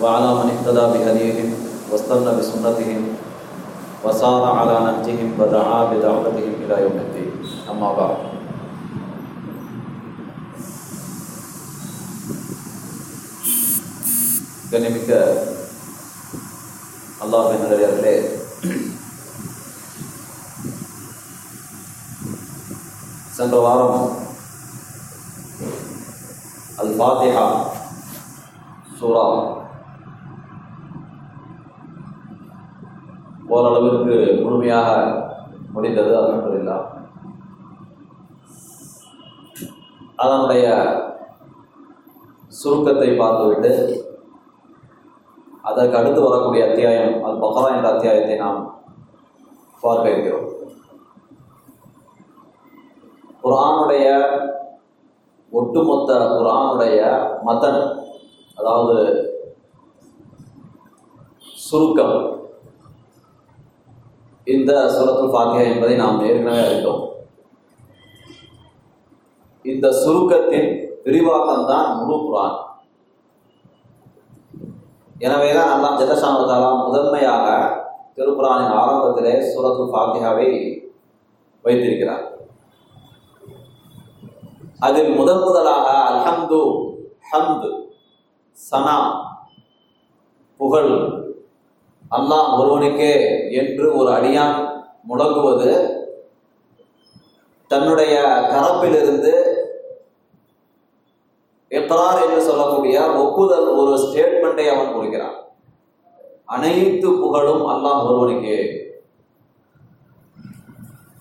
وعلى من اهتدى بهديهم واستنى بسنتهم وسار على نهجهم ودعا بدعوتهم الى يوم الدين اما بعد கண்ணிமிக்க அல்லாஹின் நல்லடியார்களே சென்ற வாரம் அல் ஃபாத்திஹா முழுமையாக முடிந்தது அல்ஹம்துலில்லா அதனுடைய சுருக்கத்தை பார்த்துவிட்டு அதற்கு அடுத்து வரக்கூடிய அத்தியாயம் அது பக்ரா என்ற அத்தியாயத்தை நாம் பார்க்க இருக்கிறோம். குரானுடைய ஒட்டுமொத்த குரானுடைய மதன் அதாவது சுருக்கம் இந்த சுரத்துல் ஃபாத்தியா என்பதை நாம் ஏற்கனவே அறிந்தோம். இந்த சுருக்கத்தின் விரிவாக்கம் தான் முழு குரான் எனவேதான் அல்லாம் ஜல்லஷானு முதன்மையாக திருக்குறானின் ஆரம்பத்திலே சூரத்துல் ஃபாத்தியாவை வைத்திருக்கிறார். அதில் முதன் முதலாக அல்ஹம்து ஹம்து சனா புகழ் அல்லாஹ் ஒருவனுக்கே என்று ஒரு அடியான் முழங்குவது தன்னுடைய தரப்பிலிருந்து எப்ரார் என்று சொல்லக்கூடிய ஒப்புதல் ஒரு ஸ்டேட்மெண்ட்டை அவன் கொடுக்கிறான். அனைத்து புகழும் அல்லாஹ் ஒருவனுக்கே.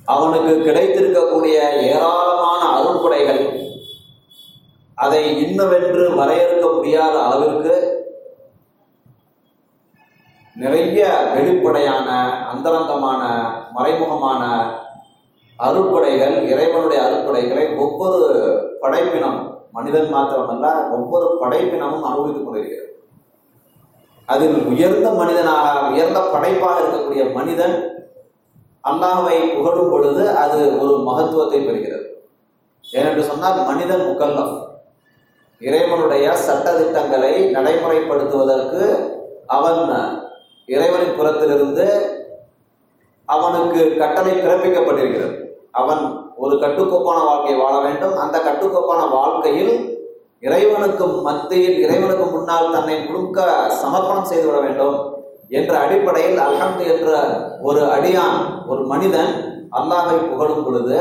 அவனுக்கு கிடைத்திருக்கக்கூடிய ஏராளமான அருள்படைகள் அதை இன்னவென்று வரையறுக்க முடியாத அளவிற்கு நிறைய வெளிப்படையான அந்தரங்கமான மறைமுகமான அறுப்படைகள் இறைவனுடைய அறுப்படைகளை ஒவ்வொரு படைப்பினம் மனிதன் மாத்திரமல்ல ஒவ்வொரு படைப்பினமும் அனுபவித்துக் கொண்டிருக்கிறது. அதில் உயர்ந்த மனிதனாக உயர்ந்த படைப்பாக இருக்கக்கூடிய மனிதன் அல்லாஹை புகழும் பொழுது அது ஒரு மகத்துவத்தை பெறுகிறது. ஏனென்று சொன்னால் மனிதன் முக்கல்லம் இறைவனுடைய சட்ட திட்டங்களை நடைமுறைப்படுத்துவதற்கு அவன் இறைவனின் புறத்திலிருந்து அவனுக்கு கட்டளை பிறப்பிக்கப்பட்டிருக்கிறது. அவன் ஒரு கட்டுக்கோப்பான வாழ்க்கையை வாழ வேண்டும். அந்த கட்டுக்கோப்பான வாழ்க்கையில் இறைவனுக்கும் மத்தியில் இறைவனுக்கு முன்னால் தன்னை முழுக்க சமர்ப்பணம் செய்துவிட வேண்டும் என்ற அடிப்படையில் அல்ஹம்து என்ற ஒரு அடியான் ஒரு மனிதன் அல்லாஹை புகழும் பொழுது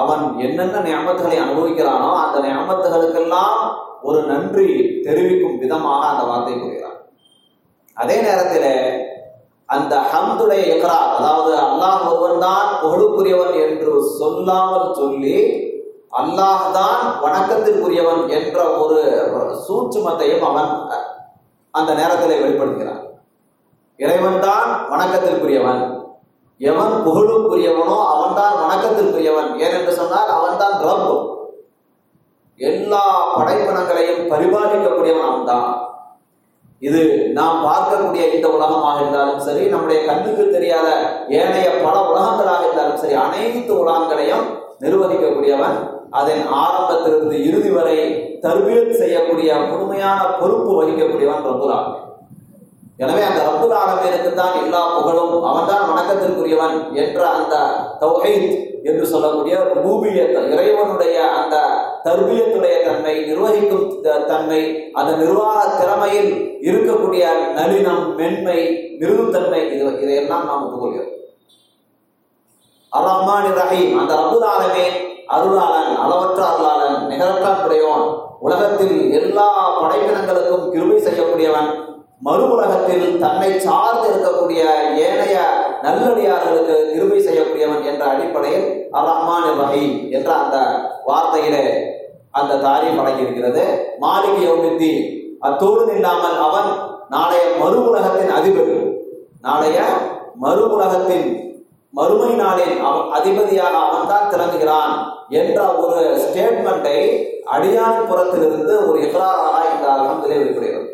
அவன் என்னென்ன ஞாபகங்களை அனுபவிக்கிறானோ அந்த ஞாபகங்களுக்கெல்லாம் ஒரு நன்றி தெரிவிக்கும் விதமாக அந்த வார்த்தை கூறுகிறான். அதே நேரத்தில் அந்த ஹம்துடைய இக்ரா அதாவது அல்லாஹ் ஒருவன் தான் புகழுக்குரியவன் என்று சொல்லாமல் சொல்லி அல்லாஹ் தான் வணக்கத்திற்குரியவன் என்ற ஒரு சூட்சுமத்தையும் அவன் அந்த நேரத்தில் வெளிப்படுத்துகிறான். இறைவன் தான் வணக்கத்திற்குரியவன். எவன் புகழுக்குரியவனோ அவன் தான் வணக்கத்திற்குரியவன். ஏனென்று சொன்னால் அவன் தான் ரப்பு. எல்லா படைப்பினங்களையும் பரிபாலிக்கக்கூடியவன் அவன் தான். இது நாம் பார்க்கக்கூடிய இந்த உலகமாக இருந்தாலும் சரி நம்முடைய கண்ணுக்கு தெரியாத ஏனைய பல உலகங்களாக இருந்தாலும் சரி அனைத்து உலகங்களையும் நிர்வகிக்கக்கூடியவன் அதன் ஆரம்பத்திலிருந்து இறுதி வரை தர்பியத் செய்யக்கூடிய முழுமையான பொறுப்பு வகிக்கக்கூடியவன் ரப்புல் எனவே அந்த ரப்புல் ஆலமீனுக்கு தான் எல்லா புகழும் அவன்தான் வணக்கத்திற்குரியவன் என்ற அந்த தௌஹீத் என்று சொல்லக்கூடிய ரூபியத் இறைவனுடைய அந்த தர்பியத்துடைய தன்மை நிர்வகிக்கும் தன்மை அந்த நிர்வாக திறமையில் இருக்கக்கூடிய நளினம் மென்மை மிருதுத்தன்மை இது இதையெல்லாம் நாம் ஒப்புக்கொள்கிறோம். அர் ரஹ்மான் ரஹீம் அந்த ரபுல் ஆலமே அருளாளன் அளவற்ற அருளாளன் நிகரற்ற உடையவன் உலகத்தில் எல்லா படைப்பினங்களுக்கும் கிருபை செய்யக்கூடியவன் மறு உலகத்தில் தன்னை சார்ந்து இருக்கக்கூடிய ஏனைய நல்லடியார்களுக்கு கிருபை செய்யக்கூடியவன் என்ற அடிப்படையில் அர் ரஹ்மான் ரஹீம் என்ற அந்த வார்த்தையிலே அந்த தாரீம் அடங்கியிருக்கிறது. மாலிக் யௌமித்தி அத்தோடு நில்லாமல் அவன் நாளைய மறு உலகத்தின் அதிபதி. நாளைய மறு உலகத்தின் மறுமை நாளின் அவன் அதிபதியாக அவன்தான் திறங்குகிறான் என்ற ஒரு ஸ்டேட்மெண்ட்டை அடியான் புறத்திலிருந்து ஒரு எதிராக இந்த அலகத்திலே வெளிப்படுகிறது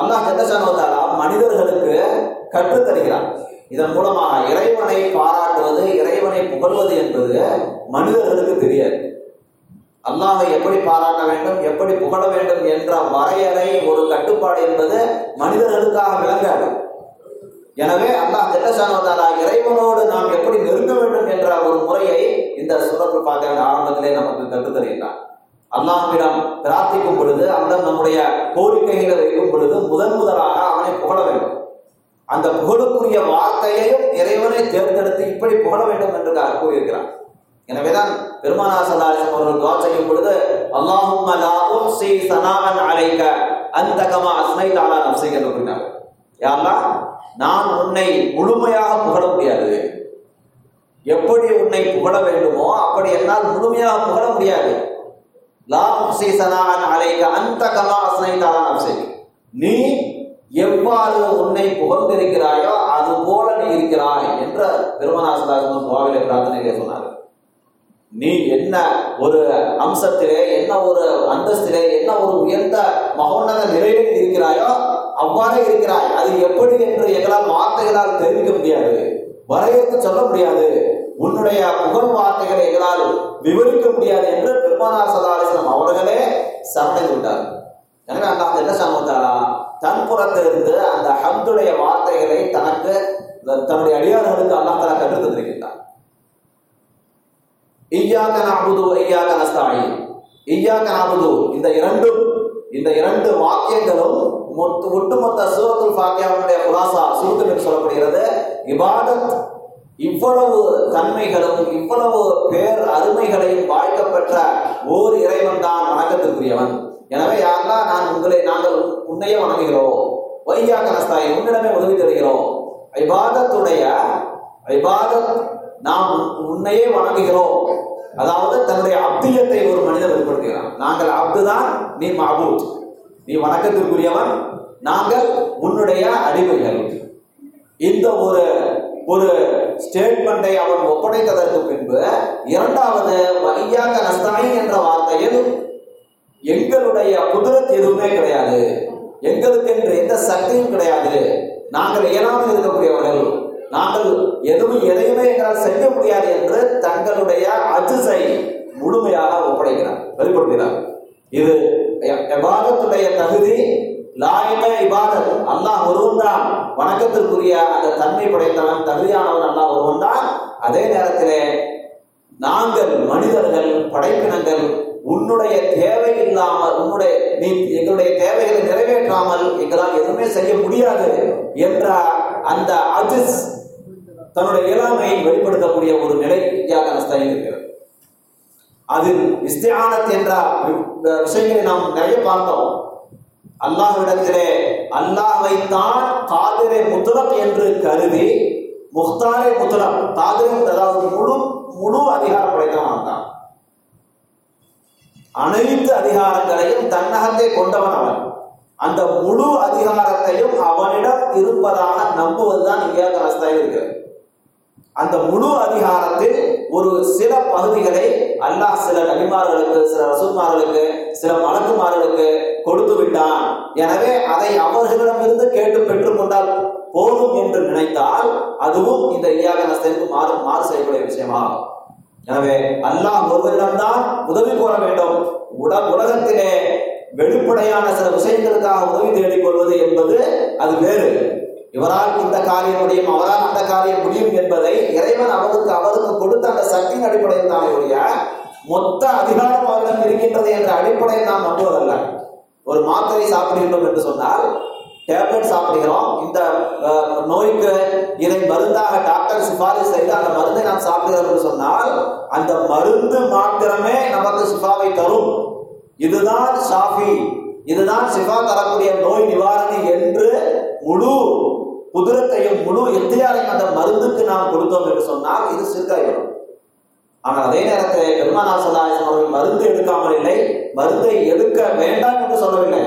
அல்லாஹ் ஜல்லசானோதாலா மனிதர்களுக்கு கற்றுத்தருகிறான். இதன் மூலமாக இறைவனை பாராட்டுவது இறைவனை புகழ்வது என்பது மனிதர்களுக்கு தெரியாது. அல்லாஹை எப்படி பாராட்ட வேண்டும் எப்படி புகழ வேண்டும் என்ற வரையறை ஒரு கட்டுப்பாடு என்பது மனிதர்களுக்காக விளங்காது. எனவே அல்லாஹ் ஜல்லசானோதாலா இறைவனோடு நாம் எப்படி நெருங்க வேண்டும் என்ற ஒரு முறையை இந்த சுரத்து பார்க்க ஆரம்பத்திலே நமக்கு கற்றுத்தருகின்றார் அல்லாஹ்விடம் பிரார்த்திக்கும் பொழுது அவனிடம் நம்முடைய கோரிக்கைகளை வைக்கும் பொழுது முதன் முதலாக அவனை புகழ வேண்டும். அந்த புகழுக்குரிய வார்த்தையையும் இறைவனை தேர்ந்தெடுத்து இப்படி புகழ வேண்டும் என்று கூறியிருக்கிறான் எனவேதான் பெருமானா சல்லாஹம் அவர்கள் துவா செய்யும் பொழுது அல்லாஹும் சி சனாவன் அழைக்க அந்த கமா அஸ்மை தாலா நப்சை என்று கூறினார் யாரெல்லாம் நான் உன்னை முழுமையாக புகழ முடியாது. எப்படி உன்னை புகழ வேண்டுமோ அப்படி என்னால் முழுமையாக புகழ முடியாது. லா முசி சனான் அலைக அந்த கமா அஸ்னை தாலா நப்சை நீ எவ்வாறு உன்னை புகழ்ந்திருக்கிறாயோ அது போல நீ இருக்கிறாய் என்ற பெருமனாசதாசன் துவாவிலே பிரார்த்தனையிலே சொன்னார் நீ என்ன ஒரு அம்சத்திலே என்ன ஒரு அந்தஸ்திலே என்ன ஒரு உயர்ந்த மகோன்னத நிலையில் இருக்கிறாயோ அவ்வாறே இருக்கிறாய். அது எப்படி என்று எங்களால் வார்த்தைகளால் தெரிவிக்க முடியாது. வரையறுத்து சொல்ல முடியாது. உன்னுடைய புகழ் வார்த்தைகளை எங்களால் விவரிக்க முடியாது என்று பெருமானார் சதாலிசனம் அவர்களே சரணடைந்து விட்டார் எனவே அல்லாஹ் என்ன சமத்தாரா தன் புறத்திலிருந்து அந்த ஹம்துடைய வார்த்தைகளை தனக்கு தன்னுடைய அடியார்களுக்கு அல்லாஹ் தலா கற்றுத் தந்திருக்கின்றார் ஈயாக நாபுது ஐயாக நஸ்தாயி ஈயாக நாபுது இந்த இரண்டும் இந்த இரண்டு வாக்கியங்களும் மொத்த ஒட்டுமொத்த சூரத்துல் ஃபாத்தியாவுடைய குலாசா சூரத்தில் என்று சொல்லப்படுகிறது. இபாதத் இவ்வளவு தன்மைகளும் இவ்வளவு பேர் அருமைகளையும் வாழ்க்கப்பெற்ற ஓர் இறைவன் தான் வணக்கத்திற்குரியவன். எனவே யாரெல்லாம் நான் உங்களை நாங்கள் உன்னையே வணங்குகிறோம். வையாக நஸ்தாயி உன்னிடமே உதவி தருகிறோம். ஐபாதத்துடைய ஐபாதத் நாம் உன்னையே வணங்குகிறோம். அதாவது தன்னுடைய அப்தியத்தை ஒரு மனிதர் வெளிப்படுத்துகிறான். நாங்கள் அப்துதான் நீ மாபூத். நீ வணக்கத்திற்குரியவன். நாங்கள் உன்னுடைய அடிமைகள். இந்த ஒரு ஒரு ஸ்டேட்மெண்ட்டை அவன் ஒப்படைத்ததற்கு பின்பு இரண்டாவது வையாக நஸ்தாயி என்ற வார்த்தையில் எங்களுடைய குதிரத் எதுவுமே கிடையாது. எங்களுக்கு என்று எந்த சக்தியும் கிடையாது. நாங்கள் இயலாமல் இருக்கக்கூடியவர்கள். நாங்கள் எதுவும் எதையுமே எங்களால் செய்ய முடியாது என்று தங்களுடைய அஜுசை முழுமையாக ஒப்படைக்கிறார். வெளிப்படுத்தினார் இது விவாதத்துடைய தகுதி லாயில இபாதத். அல்லாஹ் ஒருவன் தான் வணக்கத்திற்குரிய அந்த தன்மை படைத்தவன் தகுதியானவன் அல்லாஹ் ஒருவன் தான் அதே நேரத்திலே நாங்கள் மனிதர்கள் படைப்பினங்கள் உன்னுடைய தேவை இல்லாமல் உன்னுடைய நீ எங்களுடைய தேவைகளை நிறைவேற்றாமல் எங்களால் எதுவுமே செய்ய முடியாது என்ற அந்த அஜிஸ் தன்னுடைய இயலாமையை வெளிப்படுத்தக்கூடிய ஒரு நிலை தியாகனஸ்தாயில் இருக்கிறது. அதில் இஸ்தியானத் என்ற விஷயங்களை நாம் நிறைய பார்த்தோம். அல்லாஹ்விடத்திலே அல்லாஹை தான் காதிரை முத்தலப் என்று கருதி முக்தாரை முத்தலப் காதிரை அதாவது முழு முழு அதிகாரம் படைத்தவன் தான். அனைத்து அதிகாரங்களையும் தன்னகத்தை கொண்டவன் அவன். அந்த முழு அதிகாரத்தையும் அவனிடம் இருப்பதாக நம்புவதுதான் இந்தியாவுக்கு இருக்கிறது. அந்த முழு அதிகாரத்தில் ஒரு சில பகுதிகளை அல்லாஹ் சில நபிமார்களுக்கு சில ரசூல்மார்களுக்கு சில மலக்குமார்களுக்கு கொடுத்து விட்டான். எனவே அதை அவர்களிடமிருந்து கேட்டு பெற்றுக்கொண்டால் போதும் என்று நினைத்தால் அதுவும் இந்த இயாக நஸ்தனுக்கு மாறு மாறு செய்யக்கூடிய விஷயமாகும். எனவே அல்லாஹ் ஒருவரிடம்தான் உதவி கோர வேண்டும். உட உலகத்திலே வெளிப்படையான சில விஷயங்களுக்காக உதவி தேடிக் கொள்வது என்பது அது வேறு. இவரால் இந்த காரியம் முடியும் அவரால் அந்த காரியம் முடியும் என்பதை இறைவன் அவருக்கு அவருக்கு கொடுத்த அந்த சக்தியின் அடிப்படையில் தான் ஒழிய மொத்த அதிகாரம் அவரிடம் இருக்கின்றது என்ற அடிப்படையில் நாம் நம்புவதல்ல. ஒரு மாத்திரை சாப்பிடுகின்றோம் என்று சொன்னால் டேப்லெட் சாப்பிடுகிறோம் இந்த நோய்க்கு இதை மருந்தாக டாக்டர் சிபாரிசு செய்து அந்த மருந்தை நாம் சாப்பிடுகிறோம் என்று சொன்னால் அந்த மருந்து மாத்திரமே நமக்கு சிபாவை தரும். இதுதான் சாஃபி இதுதான் சிபா தரக்கூடிய நோய் நிவாரணி என்று முழு குதிரத்தையும் முழு எத்தியாரையும் அந்த மருந்துக்கு நாம் கொடுத்தோம் என்று சொன்னால் இது சிறுகாய்விடும் ஆனால் அதே நேரத்தில் பெருமானா சதாயம் அவர்கள் மருந்து எடுக்காமல் இல்லை மருந்தை எடுக்க வேண்டாம் என்று சொல்லவில்லை.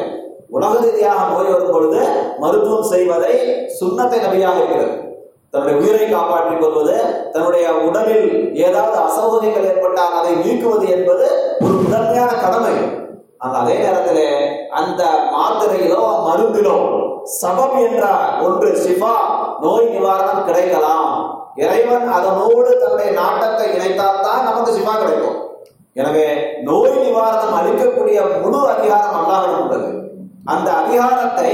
உலக ரீதியாக நோய் வரும் பொழுது மருத்துவம் செய்வதை சுண்ணத்தை நபியாக இருக்கிறது. தன்னுடைய உயிரை காப்பாற்றிக் கொள்வது தன்னுடைய உடலில் ஏதாவது அசௌகரியங்கள் ஏற்பட்டால் அதை நீக்குவது என்பது ஒரு முதன்மையான கடமை. ஆனால் அதே நேரத்தில் அந்த மாத்திரையிலோ மருந்திலோ சபம் என்றால் ஒன்று சிஃபா நோய் நிவாரணம் கிடைக்கலாம். இறைவன் அதனோடு தன்னுடைய நாட்டத்தை இணைத்தால் தான் நமக்கு சிஃபா கிடைக்கும். எனவே நோய் நிவாரணம் அளிக்கக்கூடிய முழு அதிகாரம் அல்லாவிடம் உள்ளது. அந்த அதிகாரத்தை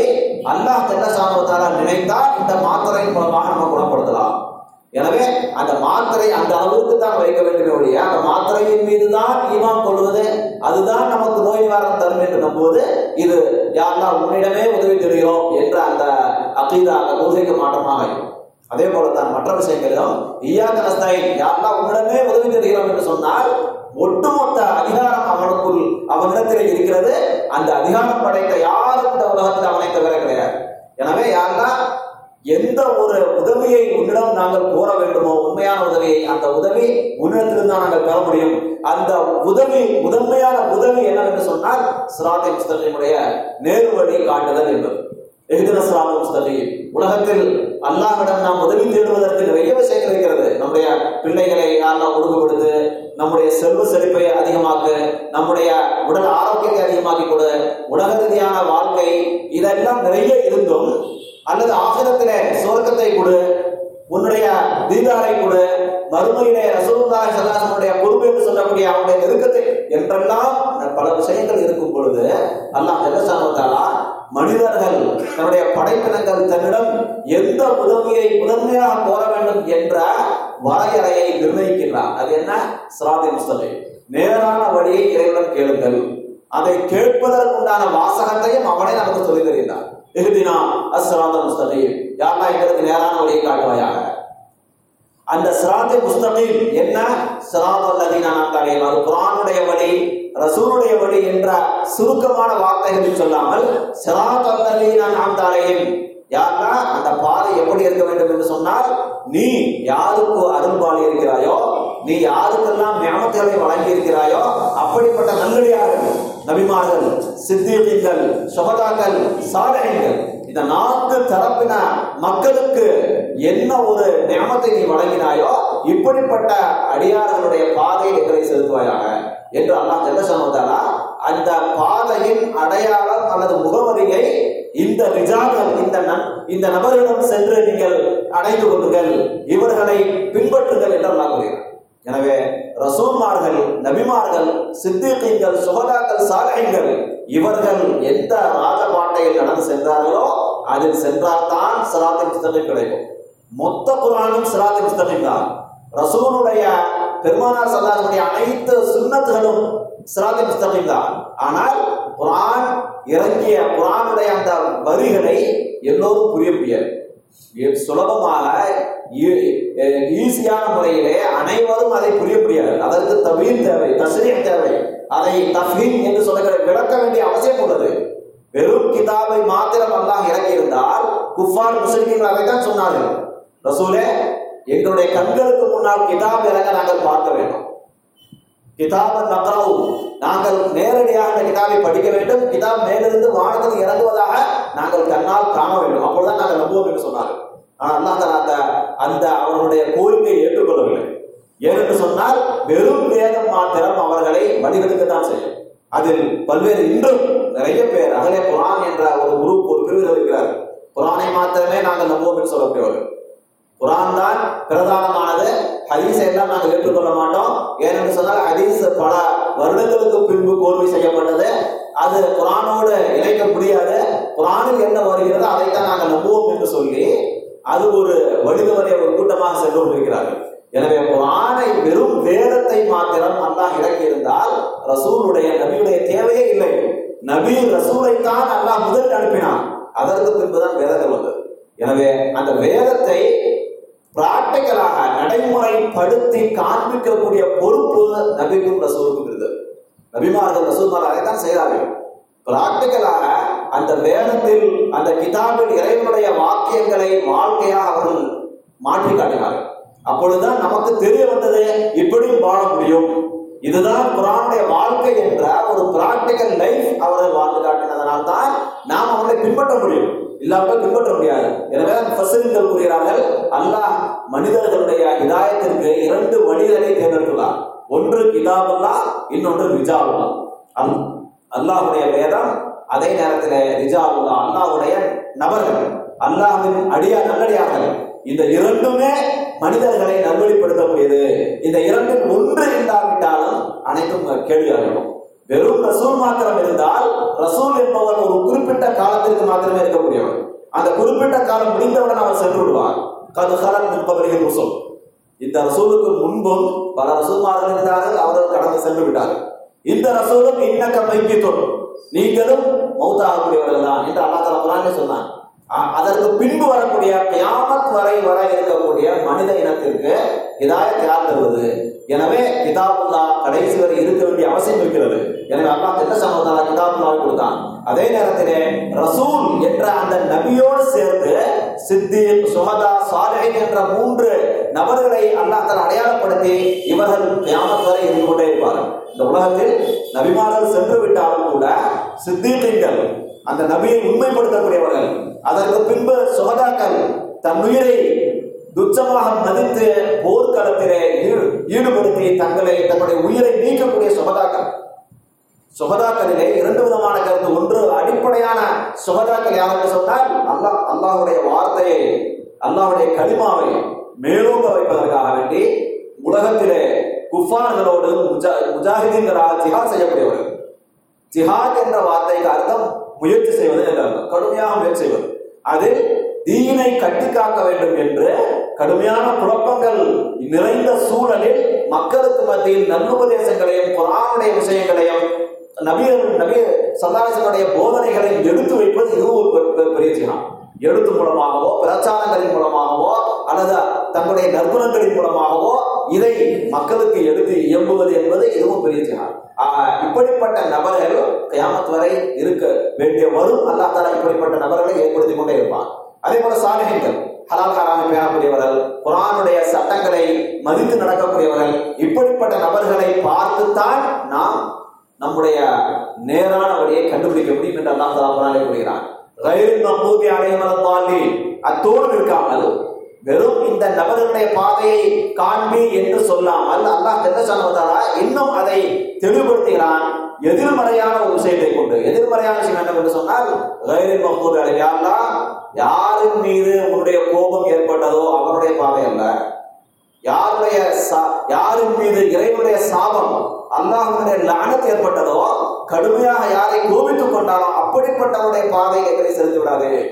அல்லாஹ் தெல்லசானவத்தால நினைத்தால் இந்த மாத்திரையின் மூலமாக நம்ம குணப்படுத்தலாம். எனவே அந்த மாத்திரை அந்த அளவுக்கு தான் வைக்க வேண்டுமே ஒழிய அந்த மாத்திரையின் மீது தான் ஈமான் கொள்வது அதுதான் நமக்கு நோய் வாரம் தரும் என்று நம்புவது இது யாருன்னா உன்னிடமே உதவி தெரிகிறோம் என்ற அந்த அகீதா அந்த கொள்கைக்கு மாற்றமாக அதே போலத்தான் மற்ற விஷயங்களிலும் ஈயாக நஸ்தாயின் யாருன்னா உன்னிடமே உதவி தெரிகிறோம் என்று சொன்னால் ஒட்டுமொத்த அதிகாரம் அவனுக்குள் அவனிடத்தில் இருக்கிறது. அந்த அதிகாரம் படைத்த யாரும் இந்த உலகத்தில் அவனை தவிர கிடையாது. எனவே யாருன்னா எந்த ஒரு உதவியை உன்னிடம் நாங்கள் கோர வேண்டுமோ உண்மையான உதவியை அந்த உதவி உன்னிடத்திலிருந்து தான் நாங்கள் பெற முடியும். அந்த உதவி முதன்மையான உதவி என்னவென்று சொன்னால் சிராத்தை முஸ்தலிமுடைய நேர்வழி காட்டுதல் என்பது. எஹ்தின சிராத முஸ்தலீம் உலகத்தில் அல்லாஹிடம் நாம் உதவி தேடுவதற்கு நிறைய விஷயங்கள் இருக்கிறது. நம்முடைய பிள்ளைகளை யாரெல்லாம் ஒழுங்குபடுத்து நம்முடைய செல்வ செழிப்பை அதிகமாக்கு நம்முடைய உடல் ஆரோக்கியத்தை அதிகமாக்கி கொடு உலக ரீதியான வாழ்க்கை இதெல்லாம் நிறைய இருந்தும் அல்லது ஆசிரத்திலே சுவர்க்கத்தை கொடு உன்னுடைய தீதாரை கொடு மறுமையிலே ரசூலுல்லாஹி சல்லாசனுடைய பொறுப்பு என்று சொல்லக்கூடிய அவனுடைய நெருக்கத்தை என்றெல்லாம் பல விஷயங்கள் இருக்கும் பொழுது அல்லாஹ் ஜெல்லசானத்தாலா மனிதர்கள் தன்னுடைய படைப்பினங்கள் தன்னிடம் எந்த உதவியை முதன்மையாக கோர வேண்டும் என்ற வரையறையை நிர்ணயிக்கின்றார். அது என்ன? சிராதி முஸ்தலை நேரான வழியை இறைவனம் கேளுங்கள். அதை கேட்பதற்குண்டான வாசகத்தையும் அவனே நமக்கு சொல்லி தருகிறார் இறுதினா அஸ்ராத முஸ்தகீம். யாரா எங்களுக்கு நேரான வழியை காட்டுவாயாக. அந்த சிராத்து முஸ்தகீம் என்ன? சிராத் அல்லதீனா நாங்கள் அது குரானுடைய வழி ரசூலுடைய வழி என்ற சுருக்கமான வார்த்தைகளில் சொல்லாமல் சிராத் அல்லதீனா நாம் தலையும் யாருன்னா அந்த பாதை எப்படி இருக்க வேண்டும் என்று சொன்னால் நீ யாருக்கு அருள்பாலி இருக்கிறாயோ நீ யாருக்கெல்லாம் ஞாபகங்களை வழங்கி இருக்கிறாயோ அப்படிப்பட்ட நல்லடியார்கள் நபிமார்கள் சித்திகள் சுகதாக்கள் சாதனைகள் இந்த நான்கு தரப்பின மக்களுக்கு என்ன ஒரு நியமத்தை நீ வழங்கினாயோ இப்படிப்பட்ட அடியார்களுடைய பாதையை எங்களை செலுத்துவாயாக என்று அல்லாஹ் ஜெல்லசானதாலா அந்த பாதையின் அடையாளம் அல்லது முகவரியை இந்த ரிஜாக்கள் இந்த இந்த நபர்களிடம் சென்று நீங்கள் அடைந்து கொள்ளுங்கள் இவர்களை பின்பற்றுங்கள் என்று அல்லாஹ் கூறுகிறார் எனவே ரசூல்மார்கள் நபிமார்கள் சித்திகீன்கள் சுகதாக்கள் சாலைகள் இவர்கள் எந்த ராஜபாட்டையில் நடந்து சென்றார்களோ அதில் சென்றால்தான் சிராத்தி புத்தகம் கிடைக்கும். மொத்த குரானும் சிராத்தி புத்தகம் தான். ரசூலுடைய பெருமானார் சல்லாஹுடைய அனைத்து சுண்ணத்துகளும் சிராத்தி புத்தகம் தான். ஆனால் குரான் இறங்கிய குரானுடைய அந்த வரிகளை எல்லோரும் புரிய முடியாது. சுலபமாக ஈஸியான முறையிலே அனைவரும் அதை புரிய முடியாது அதற்கு தவீர் தேவை தஸ்ரீம் தேவை. அதை தஃபீம் என்று சொல்லுகிற விளக்க வேண்டிய அவசியம் உள்ளது. வெறும் கிதாபை மாத்திரம் அல்லாஹ் இறக்கியிருந்தால் குஃபார் முஸ்லிம்கள் அதைத்தான் சொன்னார்கள். ரசூலே எங்களுடைய கண்களுக்கு முன்னால் கிதாப் இறங்க நாங்கள் பார்க்க வேண்டும். கிதாப நக்ரவு. நாங்கள் நேரடியாக அந்த கிதாபை படிக்க வேண்டும். கிதாப் மேலிருந்து வானத்தில் இறங்குவதாக நாங்கள் கண்ணால் காண வேண்டும். அப்பொழுதுதான் நாங்கள் நம்புவோம் என்று சொன்னார்கள். ஆனால் அல்லாஹ் அந்த அந்த அவர்களுடைய கோரிக்கையை ஏற்றுக்கொள்ளவில்லை. ஏனென்று சொன்னால் வெறும் வேதம் மாத்திரம் அவர்களை வழிகெடுக்க தான் செய்யும். அதில் பல்வேறு இன்றும் நிறைய பேர் அகலே குரான் என்ற ஒரு குரூப் ஒரு பிரிவில் இருக்கிறார் குரானை மாத்திரமே நாங்கள் நம்புவோம் என்று சொல்லக்கூடியவர்கள். குரான் தான் பிரதானமானது. ஹதீஸ் எல்லாம் நாங்கள் ஏற்றுக்கொள்ள மாட்டோம். ஏனென்று சொன்னால் ஹதீஸ் பல வருடங்களுக்கு பின்பு கோர்வை செய்யப்பட்டது. அது குரானோடு இணைக்க முடியாது. குரானில் என்ன வருகிறதோ அதைத்தான் நாங்கள் நம்புவோம் என்று சொல்லி அது ஒரு வழிதவரை ஒரு கூட்டமாக சென்று கொண்டிருக்கிறார்கள். எனவே குரானை வெறும் வேதத்தை மாத்திரம் அல்லாஹ் இறக்கியிருந்தால் ரசூலுடைய நபியுடைய தேவையே இல்லை. நபி ரசூலைத்தான் அல்லாஹ் முதல் அனுப்பினான். அதற்கு பின்புதான் வேதங்கள் வந்தது. எனவே அந்த வேதத்தை பிராக்டிக்கலாக நடைமுறைப்படுத்தி காண்பிக்கக்கூடிய பொறுப்பு நபிக்கும் ரசூலுக்கும் இருந்தது நபிமார்கள் ரசூல்மார் தான் செய்கிறார்கள். பிராக்டிக்கலாக அந்த வேதத்தில் அந்த கிதாபில் இறைவனுடைய வாக்கியங்களை வாழ்க்கையாக அவர்கள் மாற்றி காட்டினார்கள். அப்பொழுதுதான் நமக்கு தெரிய வந்தது இப்படியும் வாழ முடியும். இதுதான் குரானுடைய வாழ்க்கை என்ற ஒரு பிராக்டிக்கல் லைஃப் அவர்கள் வாழ்ந்து காட்டினதனால் தான் நாம் அவர்களை பின்பற்ற முடியும். இல்லாமல் பின்பற்ற முடியாது எனவே ஃபசில்கள் கூறுகிறார்கள் அல்லாஹ் மனிதர்களுடைய இதாயத்திற்கு இரண்டு வழிகளை தேர்ந்தெடுக்கலாம் ஒன்று கிதாபுல்லா இன்னொன்று ரிஜாவுல்லா. அல் அல்லாஹுடைய வேதம் அதே நேரத்தில் ரிஜாவுல்லா அல்லாஹுடைய நபர்கள் அல்லாஹின் அடியா நல்லடியார்கள். இந்த இரண்டுமே மனிதர்களை நல்வழிப்படுத்தக்கூடியது. இந்த இரண்டில் ஒன்று இல்லாவிட்டாலும் அனைத்தும் கேள்வியாகும் வெறும் ரசூல் மாத்திரம் இருந்தால் ரசூல் என்பவன் ஒரு குறிப்பிட்ட காலத்திற்கு மாத்திரமே இருக்கக்கூடியவன் அந்த குறிப்பிட்ட காலம் முடிந்தவுடன் அவன் சென்று விடுவான். கது காலம் நிற்பவர்கள் ரசூல் இந்த ரசூலுக்கு முன்பும் பல ரசூல்மார்கள் இருந்தார்கள் அவர்கள் கடந்து சென்று விட்டார்கள். இந்த ரசூலும் இன்னக்க தொடும். நீங்களும் மௌத்தாகக்கூடியவர்கள் தான் என்று அல்லா தலா சொன்னான். அதற்கு பின்பு வரக்கூடிய கியாமத் வரை வர இருக்கக்கூடிய மனித இனத்திற்கு ஹிதாயத் யார் தருவது? எனவே கிதாபுல்லா கடைசி வரை இருக்க வேண்டிய அவசியம் இருக்கிறது. எனவே அல்லாஹ் என்ன சமத்தாலா கிதாபுல்லாவை கொடுத்தான். அதே நேரத்திலே ரசூல் என்ற அந்த நபியோடு சேர்த்து சித்திக் சுமதா சாலிஹின் என்ற மூன்று நபர்களை அல்லாஹ் தன் அடையாளப்படுத்தி இவர்கள் கியாமத் வரை இருந்து கொண்டே இருப்பார்கள். இந்த உலகத்தில் நபிமார்கள் சென்று விட்டாலும் கூட சித்தீர்கள் அந்த நபியை உண்மைப்படுத்தக்கூடியவர்கள். அதற்கு பின்பு சுகதாக்கள் தன் உயிரை துச்சமாக மதித்து போர்க்களத்திலே ஈடுபடுத்தி தங்களை தன்னுடைய உயிரை நீக்கக்கூடிய சுகதாக்கள் சுகதாக்களிலே இரண்டு விதமான கருத்து. ஒன்று அடிப்படையான சுகதாக்கள் யாருக்கு சொன்னால் அல்லாஹ் அல்லாஹுடைய வார்த்தையை அல்லாஹுடைய கலிமாவை மேலோங்க வைப்பதற்காக வேண்டி உலகத்திலே குஃபான்களோடு முஜா முஜாஹிதீன்களாக ஜிஹாத் செய்யக்கூடியவர்கள். ஜிஹாத் என்ற வார்த்தைக்கு அர்த்தம் முயற்சி செய்வது என்ற கடுமையாக முயற்சி செய்வது. அது தீனை கட்டி காக்க வேண்டும் என்று கடுமையான குழப்பங்கள் நிறைந்த சூழலில் மக்களுக்கு மத்தியில் நல்லுபதேசங்களையும் குரானுடைய விஷயங்களையும் நபியர் நபி சல்லாசனுடைய போதனைகளையும் எடுத்து வைப்பது இது ஒரு பெரிய ஜிஹாத் எழுத்து மூலமாகவோ பிரச்சாரங்களின் மூலமாகவோ அல்லது தங்களுடைய நற்குணங்களின் மூலமாகவோ இதை மக்களுக்கு எடுத்து இயம்புவது என்பது இதுவும் பெரிய ஜிஹாத். இப்படிப்பட்ட நபர்கள் கியாமத் வரை இருக்க வேண்டிய வரும் அல்லாஹ் இப்படிப்பட்ட நபர்களை ஏற்படுத்தி கொண்டே இருப்பான். அதே போல சாதகங்கள் ஹலால் ஹராமை பேணக்கூடியவர்கள் குரானுடைய சட்டங்களை மதித்து நடக்கக்கூடியவர்கள் இப்படிப்பட்ட நபர்களை பார்த்துத்தான் நாம் நம்முடைய நேரான வழியை கண்டுபிடிக்க முடியும் என்று அல்லாஹ் தஆலா கூறுகிறான். கைரின் மஹ்மூபி அலைஹிம் அத்தோடு இருக்காமல் வெறும் இந்த நபர்களுடைய பாதையை காண்பி என்று சொல்லாமல் அல்லாஹ் ஜல்லஷானுவதாலா இன்னும் அதை தெளிவுபடுத்துகிறான். எதிர்மறையான ஒரு விஷயத்தை கொண்டு. எதிர்மறையான விஷயம் என்னவென்று சொன்னால் கைரின் மஹ்மூபி அலைஹி. யாரின் மீது உன்னுடைய கோபம் ஏற்பட்டதோ அவருடைய பாதை அல்ல. யாருடைய சா- யாரின் மீது இறைவனுடைய சாபம் அல்லாஹனுடைய லானத்து ஏற்பட்டதோ கடுமையாக யாரை கோபித்துக் கொண்டாலும் அப்படிப்பட்டவருடைய பாதையை எங்களை செலுத்தி விடாது.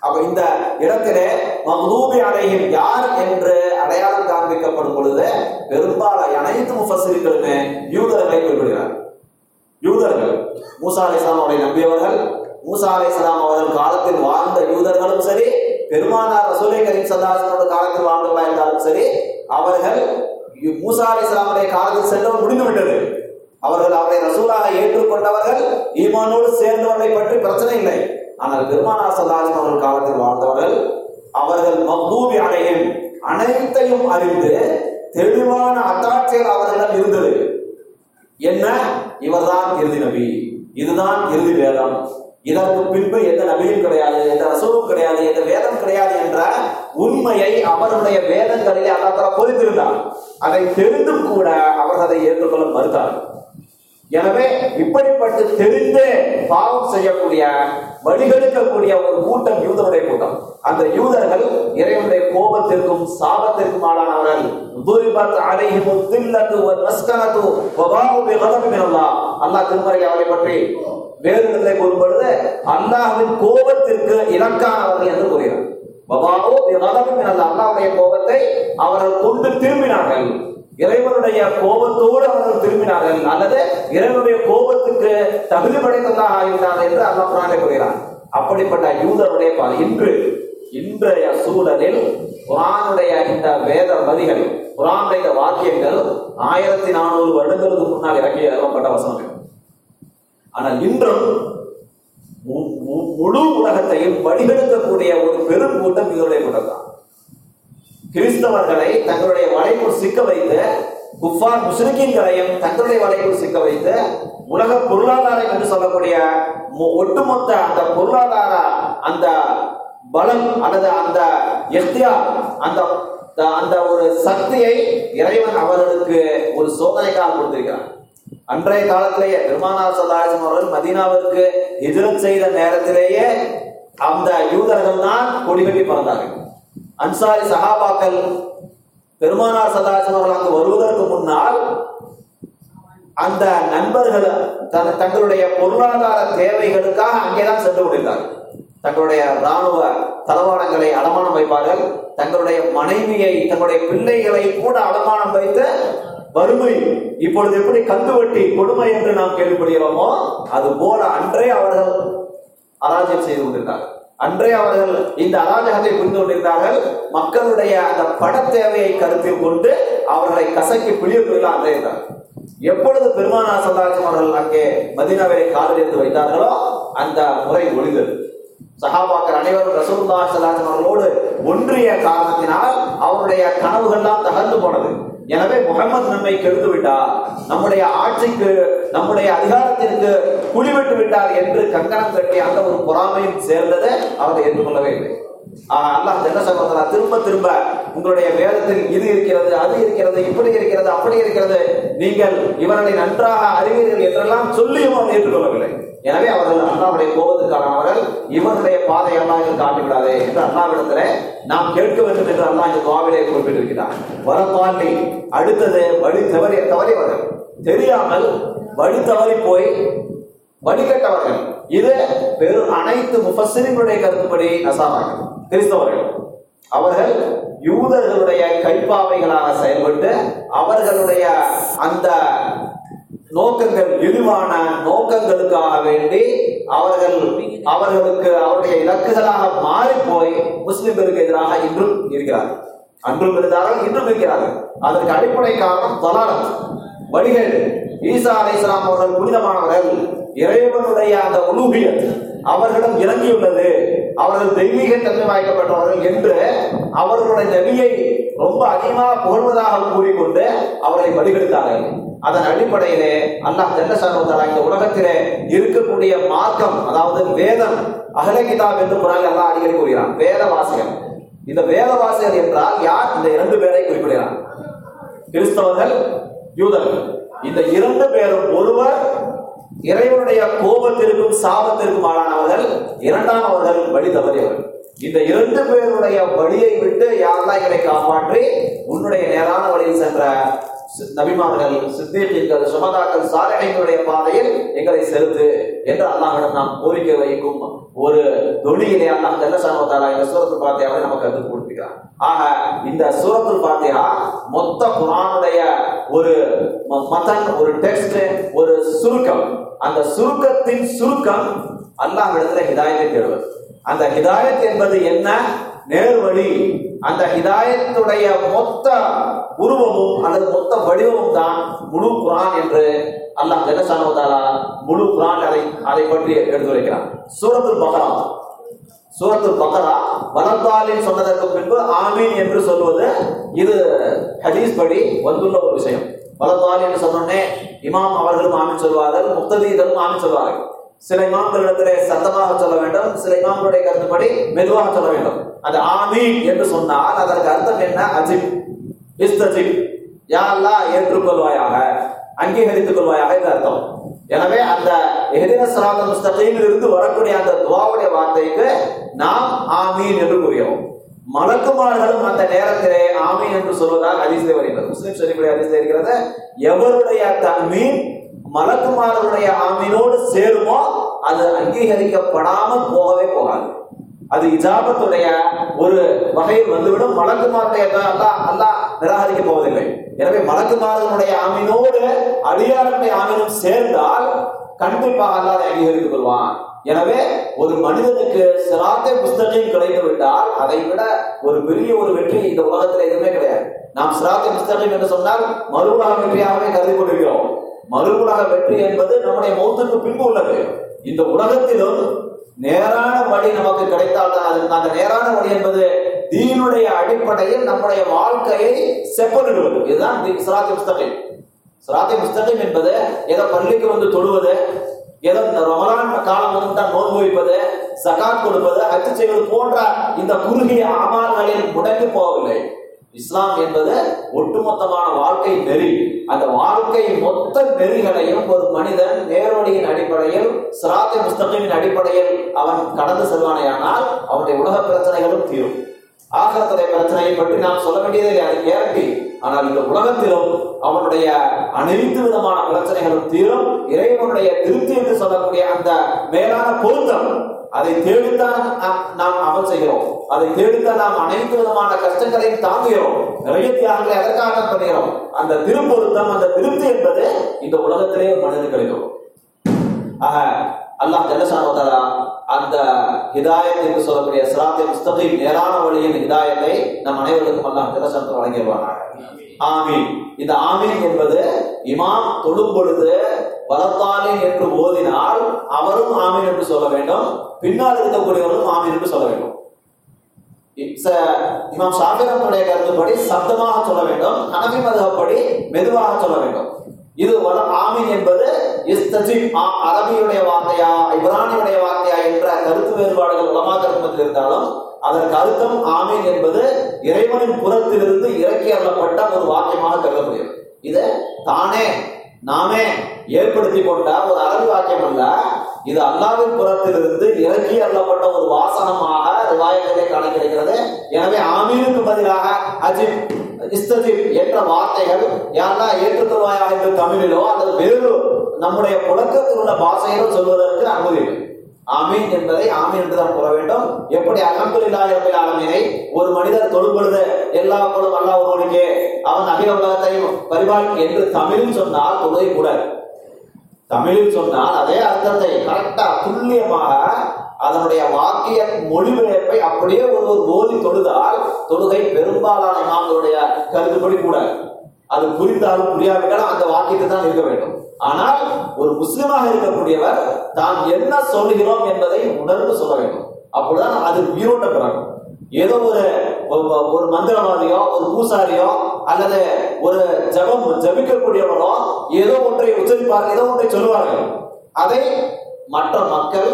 அப்ப இந்த இடத்திலே மகதூபி அலைஹிம் யார் என்று அடையாளம் காண்பிக்கப்படும் பொழுது பெரும்பாலான அனைத்து முஃபஸ்ஸிரிகளுமே யூதர்களை குறிப்பிடுகிறார். யூதர்கள் மூசா அலைஹிஸ்ஸலாம் அவரை நம்பியவர்கள் மூசா அலைஹிஸ்ஸலாம் அவர்கள் காலத்தில் வாழ்ந்த யூதர்களும் சரி பெருமானார் ரசூலை கரீம் சதாசனோட காலத்தில் வாழ்ந்தவர்களா இருந்தாலும் சரி அவர்கள் யு- மூசா அலைஹிஸ்ஸலாமுடைய காலத்தில் சென்றவர் முடிந்து விட்டது. அவர்கள் அவரை ரசூலாக ஏற்றுக்கொண்டவர்கள் ஈமானோடு சேர்ந்தவர்களை பற்றி பிரச்சனை இல்லை. ஆனால் பெருமானார் சதாசன் அவர்கள் காலத்தில் வாழ்ந்தவர்கள் அவர்கள் மக்பூபி அடையும் அனைத்தையும் அறிந்து தெளிவான அத்தாட்சியல் அவர்களிடம் இருந்தது. என்ன? இவர்தான் இறுதி நபி. இதுதான் இறுதி வேதம். இதற்கு பின்பு எந்த நபியும் கிடையாது எந்த ரசூலும் கிடையாது எந்த வேதம் கிடையாது என்ற உண்மையை அவருடைய வேதங்களிலே அல்லாத்தால பொறித்திருந்தார் அதை தெரிந்தும் கூட அவர்கள் அதை ஏற்றுக்கொள்ள மறுத்தார்கள். எனவே இப்படிப்பட்டு தெரிந்தே பாவம் செய்யக்கூடிய வழிகெடுக்கக்கூடிய ஒரு கூட்டம் யூதருடைய கூட்டம். அந்த யூதர்கள் இறைவனுடைய கோபத்திற்கும் சாபத்திற்கும் ஆளானவர்கள். துரிபத் அலைஹிமு தில்லத்து வல் மஸ்கனத்து வபாவு பிகதபி மினல்லாஹ். அல்லாஹ் திருமறை அவரை பற்றி வேறு நிலை கூறும் பொழுது அல்லாஹ்வின் கோபத்திற்கு இலக்கானவர்கள் என்று கூறுகிறார் வபாவு பிகதபி மினல்லாஹ். அல்லாஹ்வுடைய கோபத்தை அவர்கள் கொண்டு திரும்பினார்கள். இறைவனுடைய கோபத்தோடு அவர்கள் திரும்பினார்கள். அல்லது இறைவனுடைய கோபத்துக்கு தகுதி படைத்ததாக ஆகிவிட்டார்கள் என்று அல்லாஹ் குரானை கூறுகிறார் அப்படிப்பட்ட யூதருடைய பாதை இன்று இன்றைய சூழலில் குரானுடைய இந்த வேத வரிகள் குரானுடைய வாக்கியங்கள் ஆயிரத்தி நானூறு வருடங்களுக்கு முன்னால் இறக்கி எழுதப்பட்ட வசனங்கள். ஆனால் இன்றும் மு- முழு உலகத்தையும் வழிகெடுக்கக்கூடிய ஒரு பெரும் கூட்டம் இதனுடைய கூட்டம் தான் கிறிஸ்தவர்களை தங்களுடைய வலைக்குள் சிக்க வைத்து குஃபார் முஸ்லிம்களையும் தங்களுடைய வலைக்குள் சிக்க வைத்து உலக பொருளாதாரம் என்று சொல்லக்கூடிய ஒட்டுமொத்த அந்த பொருளாதார அந்த பலம் அல்லது அந்த எஸ்தியா அந்த அந்த ஒரு சக்தியை இறைவன் அவர்களுக்கு ஒரு சோதனைக்காக கொடுத்திருக்கிறான். அன்றைய காலத்திலேயே பெருமானார் சல்லாஹம் அவர்கள் மதீனாவிற்கு எதிரம் செய்த நேரத்திலேயே அந்த யூதர்கள் தான் கொடிகட்டி பறந்தார்கள். அன்சாரி சஹாபாக்கள் பெருமானார் சல்லாஹம் அவர்கள் அங்கு வருவதற்கு முன்னால் அந்த நண்பர்கள் தன் தங்களுடைய பொருளாதார தேவைகளுக்காக அங்கேதான் சென்று கொண்டிருந்தார்கள். தங்களுடைய ராணுவ தளவாடங்களை அடமானம் வைப்பார்கள். தங்களுடைய மனைவியை தங்களுடைய பிள்ளைகளை கூட அடமானம் வைத்த வறுமை இப்பொழுது எப்படி கந்துவட்டி கொடுமை என்று நாம் கேள்விப்படுகிறோமோ அது போல அன்றே அவர்கள் அராஜ்யம் செய்து கொண்டிருந்தார்கள். அன்றே அவர்கள் இந்த அராஜகத்தை புரிந்து கொண்டிருந்தார்கள். மக்களுடைய அந்த பட தேவையை கருத்தில் கொண்டு அவர்களை கசக்கி பிழியவில்லை அன்றே எப்பொழுது பெருமானா சதாஜம் அவர்கள் அங்கே மதினாவை காலில் எடுத்து வைத்தார்களோ அந்த முறை ஒளிந்தது. சஹாபாக்கள் அனைவரும் ரசூல்லா சதாஜம் அவர்களோடு ஒன்றிய காரணத்தினால் அவருடைய கனவுகள்லாம் தகர்ந்து போனது. எனவே முகமது நம்மை கெடுத்து விட்டார். நம்முடைய ஆட்சிக்கு நம்முடைய அதிகாரத்திற்கு குழிவிட்டு விட்டார் என்று கங்கணம் கட்டி அந்த ஒரு பொறாமையும் சேர்ந்ததை அவரை ஏற்றுக்கொள்ளவே இல்லை. அல்லாஹ் ஜல்ல சகோதரா திரும்ப திரும்ப உங்களுடைய வேதத்தில் இது இருக்கிறது அது இருக்கிறது இப்படி இருக்கிறது அப்படி இருக்கிறது நீங்கள் இவர்களை நன்றாக அறிவீர்கள் என்றெல்லாம் சொல்லியும் அவர் ஏற்றுக்கொள்ளவில்லை. எனவே அவர்கள் அல்லாவுடைய கோபத்துக்கானவர்கள் இவருடைய பாதை எல்லாம் இங்கு காட்டிவிடாதே என்று அண்ணாவிடத்துல நாம் கேட்க வேண்டும் என்று அல்லாஹ் இந்த துவாவிலே குறிப்பிட்டிருக்கிறார். வரப்பாண்டி அடுத்தது வழி தவறி தவறியவர்கள். தெரியாமல் வழி தவறி போய் வடிகட்டவர்கள் இது பெரும் அனைத்து முஃபஸ்ஸிரினுடைய கருத்துப்படி நசாரார்கள் கிறிஸ்தவர்கள் அவர்கள் யூதர்களுடைய கைப்பாவைகளாக செயல்பட்டு அவர்களுடைய அந்த நோக்கங்கள் இழிவான நோக்கங்களுக்காக வேண்டி அவர்கள் அவர்களுக்கு அவருடைய இலக்குகளாக மாறி போய் முஸ்லிம்களுக்கு எதிராக இன்றும் இருக்கிறார்கள். அன்றும் இருந்தார்கள் இன்றும் இருக்கிறார்கள். அதற்கு அடிப்படை காரணம் தொலாரம் வழிகேடு ஈசா அலைஹிஸ்ஸலாம் அவர்கள் புனிதமானவர்கள். இறைவனுடைய அந்த உலூகியத். அவர்களிடம் இறங்கியுள்ளது. அவர்கள் தெய்வீக தன்மை வாய்க்கப்பட்டவர்கள் என்று அவர்களுடைய நபியை ரொம்ப அதிகமாக புகழ்வதாக கூறிக்கொண்டு அவரை வழிகெடுத்தார்கள். அதன் அடிப்படையிலே அல்லாஹ் ஜல்லசானு இந்த உலகத்திலே இருக்கக்கூடிய மார்க்கம் அதாவது வேதம் அகல கிதாப் என்று குரான் எல்லாம் அடிக்கடி கூறுகிறான். வேத வாசிகள் இந்த வேத வாசிகள் என்றால் யார்? இந்த இரண்டு பேரை குறிப்பிடுகிறார் கிறிஸ்தவர்கள் யூதர்கள். இந்த இரண்டு பேரும் ஒருவர் இறைவனுடைய கோபத்திற்கும் சாபத்திற்கும் ஆளானவர்கள் இரண்டாம் அவர்கள் வழி தவறியவர்கள் இந்த இரண்டு பேருடைய வழியை விட்டு யாரெல்லாம் எங்களை காப்பாற்றி உன்னுடைய நேரான வழியில் சென்ற சி- நபிமார்கள் சித்தீர்கள் சுமதாக்கள் சாரணைகளுடைய பாதையில் எங்களை செலுத்து என்று அல்லாஹிடம் நாம் கோரிக்கை வைக்கும் ஒரு தொழிலே அல்லாஹ் ஜல்லசானவத்தாலா இந்த சூரத்து பாத்தியாவை நமக்கு கற்றுக் கொடுக்கிறார் ஆக இந்த சூரத்துல் பாத்தியா மொத்த குரானுடைய ஒரு ம- மதன் ஒரு டெக்ஸ்ட் ஒரு சுருக்கம் அந்த சுருக்கத்தின் சுருக்கம் அல்லாஹ்விடத்துல ஹிதாயத்தை தேடுவது அந்த ஹிதாயத் என்பது என்ன? நேர்வழி. அந்த ஹிதாயத்துடைய மொத்த உருவமும் அல்லது மொத்த வடிவமும் தான் முழு குரான் என்று அல்லாஹ் ஜெகசானவதாலா முழு குரான் அதை அதை பற்றி எடுத்துரைக்கிறான் சூரத்துல் பகரா சூரத்துல் பகரா வலத்தாலின் சொன்னதற்கு பின்பு ஆமீன் என்று சொல்வது இது ஹதீஸ் படி வந்துள்ள ஒரு விஷயம். வலத்தாலி என்று சொன்னோடனே இமாம் அவர்களும் ஆமின் சொல்வார்கள் முக்ததீதரும் ஆமின் சொல்வார்கள். சில இமாம்களிடத்திலே சத்தமாக சொல்ல வேண்டும் சில இமாம்களுடைய கருத்துப்படி மெதுவாக சொல்ல வேண்டும். அது ஆமீன் என்று சொன்னால் அதற்கு அர்த்தம் என்ன? அஜிப். இஸ்தஜிப். யாரெல்லாம் ஏற்றுக்கொள்வாயாக. அங்கீகரித்துக் கொள்வாயாக என்று அர்த்தம். எனவே அந்த எஹ்தின சிராத்த முஸ்தகீமில் இருந்து வரக்கூடிய அந்த துவாவுடைய வார்த்தைக்கு நாம் ஆமீன் என்று கூறுகிறோம். மலக்குமார்களும் அந்த நேரத்திலே ஆமை என்று சொல்வதாக ஹதீஸிலே வருகிறது முஸ்லிம் ஷரீஃபிலே அதிசயம் இருக்கிறத. எவருடைய தன்மீன் மலக்குமார்களுடைய ஆமீனோடு சேருமோ அது அங்கீகரிக்கப்படாமல் போகவே போகாது. அது இஜாபத்துடைய ஒரு வகையில் வந்துவிடும். மலக்குமாரத்தை அல்லாஹ் அல்லா நிராகரிக்க போவதில்லை. எனவே மலக்குமாரனுடைய ஆமீனோடு அடியாரனுடைய ஆமீனும் சேர்ந்தால் கண்டிப்பாக அல்லாத அங்கீகரித்துக் கொள்வான். எனவே ஒரு மனிதனுக்கு சிராத்தை புஸ்தகம் கிடைத்து விட்டால் அதை விட ஒரு பெரிய ஒரு வெற்றி இந்த உலகத்தில் எதுவுமே கிடையாது. நாம் சிராத்தை புஸ்தகம் என்று சொன்னால் மறு உலக வெற்றியாகவே கருதி கொண்டிருக்கிறோம். மறு உலக வெற்றி என்பது நம்முடைய மௌத்துக்கு பின்பு உள்ளது. இந்த உலகத்திலும் நேரான வழி நமக்கு கிடைத்தால் தான் அது. அந்த நேரான வழி என்பது தீனுடைய அடிப்படையில் நம்முடைய வாழ்க்கையை செப்பனிடுவது. இதுதான் சிராத்தி புஸ்தகம் சிராத்தி முஸ்தகம் என்பது ஏதோ பள்ளிக்கு வந்து தொழுவது ஏதோ இந்த ரமலான் காலம் வந்து தான் நோன்பு வைப்பது சகாத் கொடுப்பது ஹஜ் செய்வது போன்ற இந்த குறுகிய அமால்களில் முடங்கி போகவில்லை. இஸ்லாம் என்பது ஒட்டுமொத்தமான வாழ்க்கை நெறி. அந்த வாழ்க்கை மொத்த நெறிகளையும் ஒரு மனிதன் நேரோடியின் அடிப்படையில் சிராத்தை புஸ்தகத்தின் அடிப்படையில் அவன் கடந்து செல்வானேயானால் அவனுடைய உலக பிரச்சனைகளும் தீரும். ஆகரத்துடைய பிரச்சனையை பற்றி நாம் சொல்ல வேண்டியதில்லை அது கேரண்டி ஆனால் இந்த உலகத்திலும் அவனுடைய அனைத்து விதமான பிரச்சனைகளும் தீரும். இறைவனுடைய திருப்தி என்று சொல்லக்கூடிய அந்த மேலான பொருத்தம் அதை தேடித்தான் நாம் நாம் அமல் செய்கிறோம். அதை தேடித்தான் நாம் அனைத்து விதமான கஷ்டங்களையும் தாங்குகிறோம். நிறைய தியாகங்களை அதற்காக பண்ணுகிறோம். அந்த திருப்பொருத்தம் அந்த திருப்தி என்பது இந்த உலகத்திலே ஒரு மனிதனுக்கு கிடைக்கும் ஆக அல்லாஹ் ஜல்லசானவதாரா அந்த ஹிதாயத் என்று சொல்லக்கூடிய சிராத்தை முஸ்தகிம் நேரான வழியின் ஹிதாயத்தை நம் அனைவருக்கும் அல்லாஹ் ஜல்லசானத்தை வழங்கிடுவானாக ஆமீன். இந்த ஆமீன் என்பது இமாம் தொழும் பொழுது வரத்தாலே என்று ஓதினால் அவரும் ஆமீன் என்று சொல்ல வேண்டும். பின்னால் இருக்கக்கூடியவரும் ஆமீன் என்று சொல்ல வேண்டும். இமாம் ஷாஃபிரனுடைய கருத்துப்படி சப்தமாக சொல்ல வேண்டும். ஹனபி மதுகப்படி மெதுவாக சொல்ல வேண்டும். இது வல ஆமீன் என்பது இஸ்தஜிப் ஆ- அரபியுடைய வார்த்தையா இப்ரானியுடைய வார்த்தையா என்ற கருத்து வேறுபாடுகள் உலமா கருமத்தில் இருந்தாலும் அதற்கு அர்த்தம் ஆமீன் என்பது இறைவனின் புறத்திலிருந்து இறக்கி அள்ளப்பட்ட ஒரு வாக்கியமாக கருதப்படுகிறது இது தானே நாமே ஏற்படுத்தி கொண்ட ஒரு அரபி வாக்கியம் அல்ல இது அல்லாவின் புறத்திலிருந்து இறக்கி அருளப்பட்ட ஒரு வாசனமாக ரிவாயத்திலே காண கிடைக்கிறது. எனவே ஆமீனுக்கு பதிலாக அஜிப் இஸ்தஜிப் என்ற வார்த்தைகள் யாரெல்லாம் ஏற்றுத்தருவாயாக என்று தமிழிலோ அல்லது வேறு நம்முடைய புழக்கத்தில் உள்ள பாஷையிலோ சொல்வதற்கு அனுமதி இல்லை. ஆமீன் என்பதை ஆமீன் என்றுதான் கூற வேண்டும். எப்படி அகம்புல்லாஹி இல்லாத ஆலமீனை ஒரு மனிதர் தொழுபொழுது எல்லா பொழுது அல்லா ஒருவனுக்கே அவன் அகில உலகத்தையும் பரிபால் என்று தமிழில் சொன்னால் தொழுகை கூடாது. தமிழில் சொன்னால் அதே அர்த்தத்தை கரெக்டா துல்லியமாக அதனுடைய வாக்கிய மொழிபெயர்ப்பை அப்படியே ஒருவர் ஓதி தொழுதால் தொழுகை பெரும்பாலான இமாம்களுடைய கருத்துப்படி கூட. அது புரிந்தாலும் புரியாவிட்டாலும் அந்த வாக்கியத்தை தான் இருக்க வேண்டும். ஆனால் ஒரு முஸ்லிமாக இருக்கக்கூடியவர் தான் என்ன சொல்கிறோம் என்பதை உணர்ந்து சொல்ல வேண்டும். அப்பொழுதுதான் அது உயிரோட்ட பிறகும் ஏதோ ஒரு ஒரு- மந்திரவாதியோ ஒரு பூசாரியோ அல்லது ஒரு ஜபம் ஜபிக்கக்கூடியவனோ ஏதோ ஒன்றை உச்சரிப்பார்கள் ஏதோ ஒன்றை சொல்லுவார்கள். அதை மற்ற மக்கள்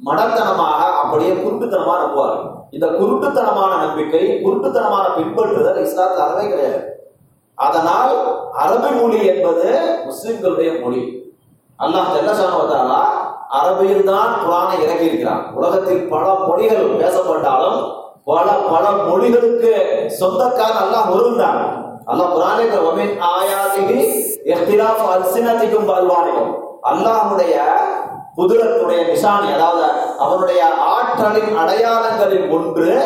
மடத்தனமாக அப்படியே குருட்டுத்தனமா நம்புவார்கள் இந்த குருட்டுத்தனமான நம்பிக்கை குருட்டுத்தனமான பின்பற்றுதல் இஸ்லாத்தில் அறவே கிடையாது. அதனால் அரபி மொழி என்பது முஸ்லிம்களுடைய மொழி. அல்லாஹ் ஜல்லசானவத்தாலா அரபியில் தான் குரானை இறங்கி இருக்கிறான் உலகத்தில் பல மொழிகள் பேசப்பட்டாலும் பல பல மொழிகளுக்கு சொந்தக்கார அல்லாஹ் ஒருவன் அல்லாஹ் குரானை ஆயாசிகி இஹ்திலாஃப் அல்சினத்திக்கும் பல்வானிக்கும் அல்லாஹுடைய குதிரத்துடைய நிஷானி அதாவது அவனுடைய ஆற்றலின் அடையாளங்களில் ஒன்று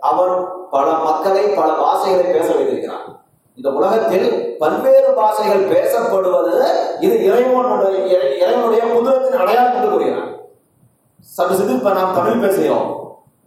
அவன் பல மக்களை பல பாஷைகளை பேச வைத்திருக்கிறான். இந்த உலகத்தில் பல்வேறு பாஷைகள் பேசப்படுவது இது இறைவனுடைய இறை- இறைவனுடைய குதிரத்தின் அடையாளம் என்று கூறுகிறான். சற்று சிறு இப்ப நாம் தமிழ் பேசுகிறோம்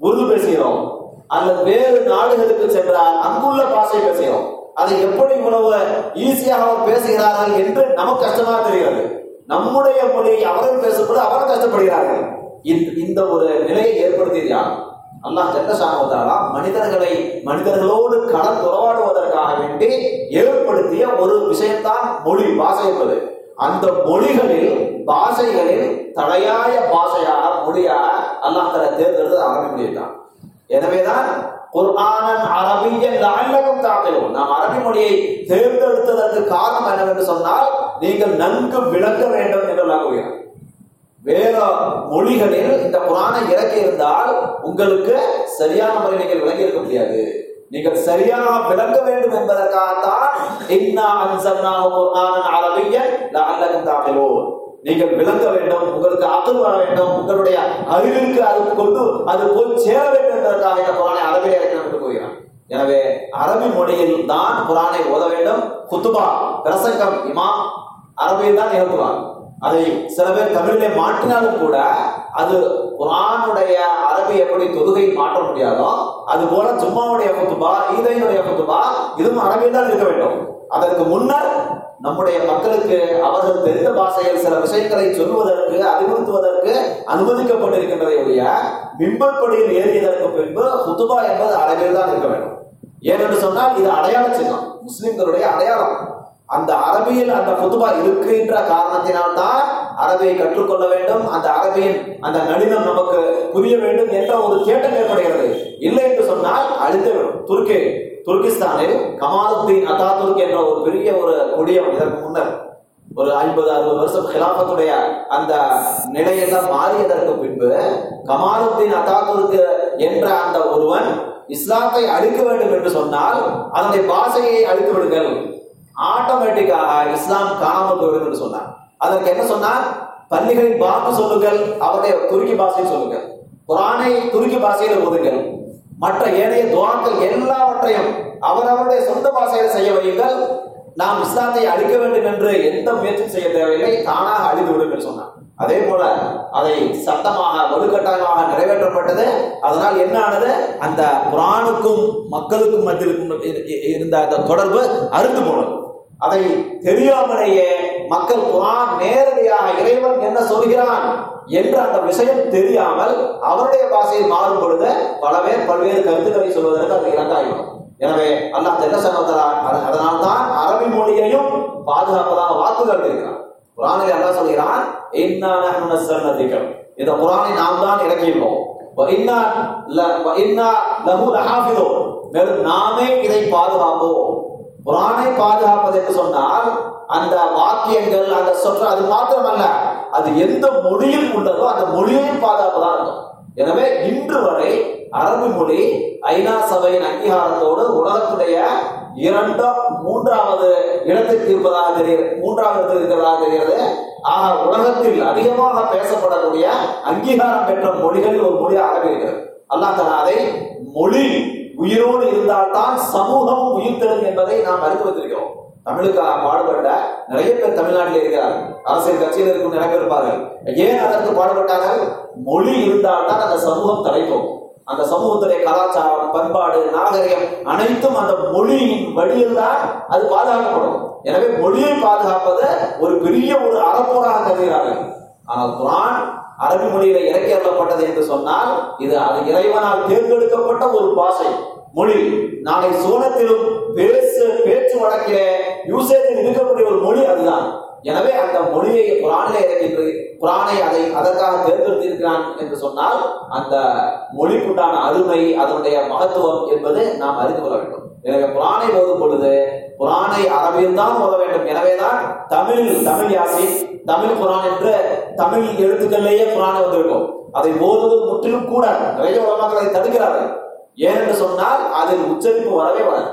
உருது பேசுகிறோம் அல்லது வேறு நாடுகளுக்கு சென்றால் அங்குள்ள பாஷை பேசுகிறோம். அதை எப்படி இவ்வளவு ஈஸியாக பேசுகிறார்கள் என்று நமக்கு கஷ்டமாக தெரிகிறது. நம்முடைய மொழியை அவரும் பேசப்பட அவரும் கஷ்டப்படுகிறார்கள். இந்த- ஒரு நிலையை ஏற்படுத்தியது யார்? அல்லாஹ் ஜல்லஷானவத்தாலா மனிதர்களை மனிதர்களோடு கடன் உறவாடுவதற்காக வேண்டி ஏற்படுத்திய ஒரு விஷயம்தான் மொழி பாஷை என்பது. அந்த மொழிகளில் பாஷைகளில் தலையாய பாஷையாக மொழியாக அல்லாஹ் தலை தேர்ந்தெடுத்து ஆரம்பித்தான் எனவேதான் குர்ஆனன் அரபியன் லஅல்லகும் தாக்கிலும் நாம் அரபி மொழியை தேர்ந்தெடுத்ததற்கு காரணம் என்னவென்று சொன்னால் நீங்கள் நன்கு விளக்க வேண்டும் என்று அல்லாஹ் வேற மொழிகளில் இந்த குரானை இறக்கி இருந்தால் உங்களுக்கு சரியான முறையில் நீங்கள் விளங்கி இருக்க முடியாது. நீங்கள் சரியாக விளங்க வேண்டும் என்பதற்காகத்தான் இன்னா ஒரு குர்ஆனன் அரபியன் லஅல்லகும் தாக்கிலூன் நீங்கள் விளங்க வேண்டும் உங்களுக்கு அக்கல் வர வேண்டும் உங்களுடைய அறிவிற்கு அது கொண்டு அது போய் சேர வேண்டும் என்பதற்காக இந்த குரானை அரபியில் இறக்கணும் போகிறான். எனவே அரபி மொழியில் தான் குரானை ஓத வேண்டும். குத்துபா பிரசங்கம் இமா அரபியில் தான் நிகழ்த்துவார் அதை சில பேர் தமிழிலே மாற்றினாலும் கூட அது குரானுடைய அரபி எப்படி தொழுகை மாற்ற முடியாதோ அது போல ஜும்மாவுடைய குத்துபா ஈதையினுடைய குத்துபா இதுவும் அரபியில் தான் இருக்க வேண்டும். அதற்கு முன்னர் நம்முடைய மக்களுக்கு அவர்கள் தெரிந்த பாஷையில் சில விஷயங்களை சொல்வதற்கு அறிவுறுத்துவதற்கு அனுமதிக்கப்பட்டிருக்கின்றதை ஒழிய மிம்பற்படியில் ஏறியதற்கு பின்பு புதுபா என்பது அரபில் தான் இருக்க வேண்டும். ஏனென்று சொன்னால் இது அடையாள சின்னம் முஸ்லிம்களுடைய அடையாளம். அந்த அரபியில் அந்த புதுபா இருக்கின்ற காரணத்தினால்தான் அரபியை கற்றுக்கொள்ள வேண்டும். அந்த அரபியின் அந்த நடினம் நமக்கு புரிய வேண்டும் என்ற ஒரு தேட்டம் ஏற்படுகிறது. இல்லை என்று சொன்னால் அழிந்துவிடும் துருக்கே. துருக்கிஸ்தானில் கமாலுத்தீன் அத்தாதுர்க் என்ற ஒரு பெரிய ஒரு குடிய இதற்கு முன்னர் ஒரு ஐம்பது அறுபது வருஷம் ஹிலாபத்துடைய அந்த நிலையெல்லாம் மாறியதற்கு பின்பு கமாலுத்தீன் அத்தாதுர்க் என்ற அந்த ஒருவன் இஸ்லாத்தை அழிக்க வேண்டும் என்று சொன்னால் அதனுடைய பாஷையை அழித்து விடுங்கள். ஆட்டோமேட்டிக்காக இஸ்லாம் காணாமல் போய்விடும் என்று சொன்னார் அதற்கு என்ன சொன்னார் பள்ளிகளின் பாக்கு சொல்லுங்கள் அவருடைய துருக்கி பாஷையை சொல்லுங்கள். குரானை துருக்கி பாஷையில் ஓதுங்கள். மற்ற ஏனைய துவாக்கள் எல்லாவற்றையும் அவரவருடைய சொந்த பாசையில் செய்ய வையுங்கள். நாம் இஸ்லாத்தை அழிக்க வேண்டும் என்று எந்த முயற்சியும் செய்ய தேவையில்லை. தானாக அழிந்து விடும் என்று சொன்னார் அதே போல அதை சட்டமாக வலுக்கட்டாயமாக நிறைவேற்றப்பட்டது. அதனால் என்ன ஆனது அந்த குரானுக்கும் மக்களுக்கும் மத்தியில் இருந்த அந்த தொடர்பு அறுந்து போனது. அதை தெரியாமலேயே மக்கள் குரான் நேரடியாக இறைவன் என்ன சொல்கிறான்? என்று அந்த விஷயம் தெரியாமல் அவருடைய பாஷையில் மாறும் பொழுது பல பேர் பல்வேறு கருத்துக்களை சொல்வதற்கு அது இரண்டாயிடும். எனவே அல்லாஹ் தென்ன சகோதரா அதனால் தான் அரபி மொழியையும் பாதுகாப்பதாக வாக்குகள் இருக்கிறான் குரானில் அல்லாஹ் சொல்கிறான் என்ன நஹ்னு இந்த குரானை நாம் தான் இறக்கியுள்ளோம் மேலும் நாமே இதை பாதுகாப்போம். குரானை பாதுகாப்பது என்று சொன்னால் அந்த வாக்கியங்கள் அந்த சொற்கள் அது மாத்திரமல்ல. அது எந்த மொழியில் உள்ளதோ அந்த மொழியையும் பாதுகாப்பதாக இருக்கும் எனவே இன்று வரை அரபு மொழி ஐநா சபையின் அங்கீகாரத்தோடு உலகத்துடைய இரண்டாம் மூன்றாவது இடத்திற்கு இருப்பதாக தெரிகிறது மூன்றாவது இருக்கிறதாக தெரிகிறது. ஆக உலகத்தில் அதிகமாக பேசப்படக்கூடிய அங்கீகாரம் பெற்ற மொழிகளில் ஒரு மொழி அரபி இருக்கிறது. அல்லாஹ் அதை மொழி உயிரோடு இருந்தால்தான் சமூகம் உயிர்த்தெழும் என்பதை நாம் அறிந்து வந்திருக்கிறோம் தமிழுக்கு பாடுபட்ட நிறைய பேர் தமிழ்நாட்டில் இருக்கிறார்கள். அரசியல் கட்சியில் இருக்கும் நிறைய பேர் இருப்பார்கள். ஏன் அதற்கு பாடுபட்டார்கள்? மொழி இருந்தால்தான் அந்த சமூகம் தலைக்கும் அந்த சமூகத்துடைய கலாச்சாரம் பண்பாடு நாகரிகம் அனைத்தும் அந்த மொழியின் வழியில் தான் அது பாதுகாக்கப்படும். எனவே மொழியை பாதுகாப்பது ஒரு பெரிய ஒரு அறப்போராக கருதுகிறார்கள். ஆனால் குரான் அரபி மொழியில இறக்கி அருளப்பட்டது என்று சொன்னால் இது அது இறைவனால் தேர்ந்தெடுக்கப்பட்ட ஒரு பாஷை. மொழி. நாளை சோனத்திலும் பேசு பேச்சு வழக்கிலே யூசேஜில் இருக்கக்கூடிய ஒரு மொழி அதுதான். எனவே அந்த மொழியை குரானிலே இறக்கின்றது குரானை அதை அதற்காக தேர்ந்தெடுத்திருக்கிறான் என்று சொன்னால் அந்த மொழிக்குண்டான அருமை அதனுடைய மகத்துவம் என்பது நாம் அறிந்து கொள்ள வேண்டும். எனவே குரானை ஓதும் பொழுது குரானை அரபியில் தான் ஓத வேண்டும். எனவேதான் தமிழ் தமிழ் யாசி தமிழ் குரான் என்று தமிழ் எழுத்துக்கள்லேயே குரானை வந்திருக்கும். அதை ஓதுவது முற்றிலும் கூட நிறைய உலகங்களை தடுக்கிறார்கள். ஏனென்று சொன்னால் அதில் உச்சரிப்பு வரவே வராது.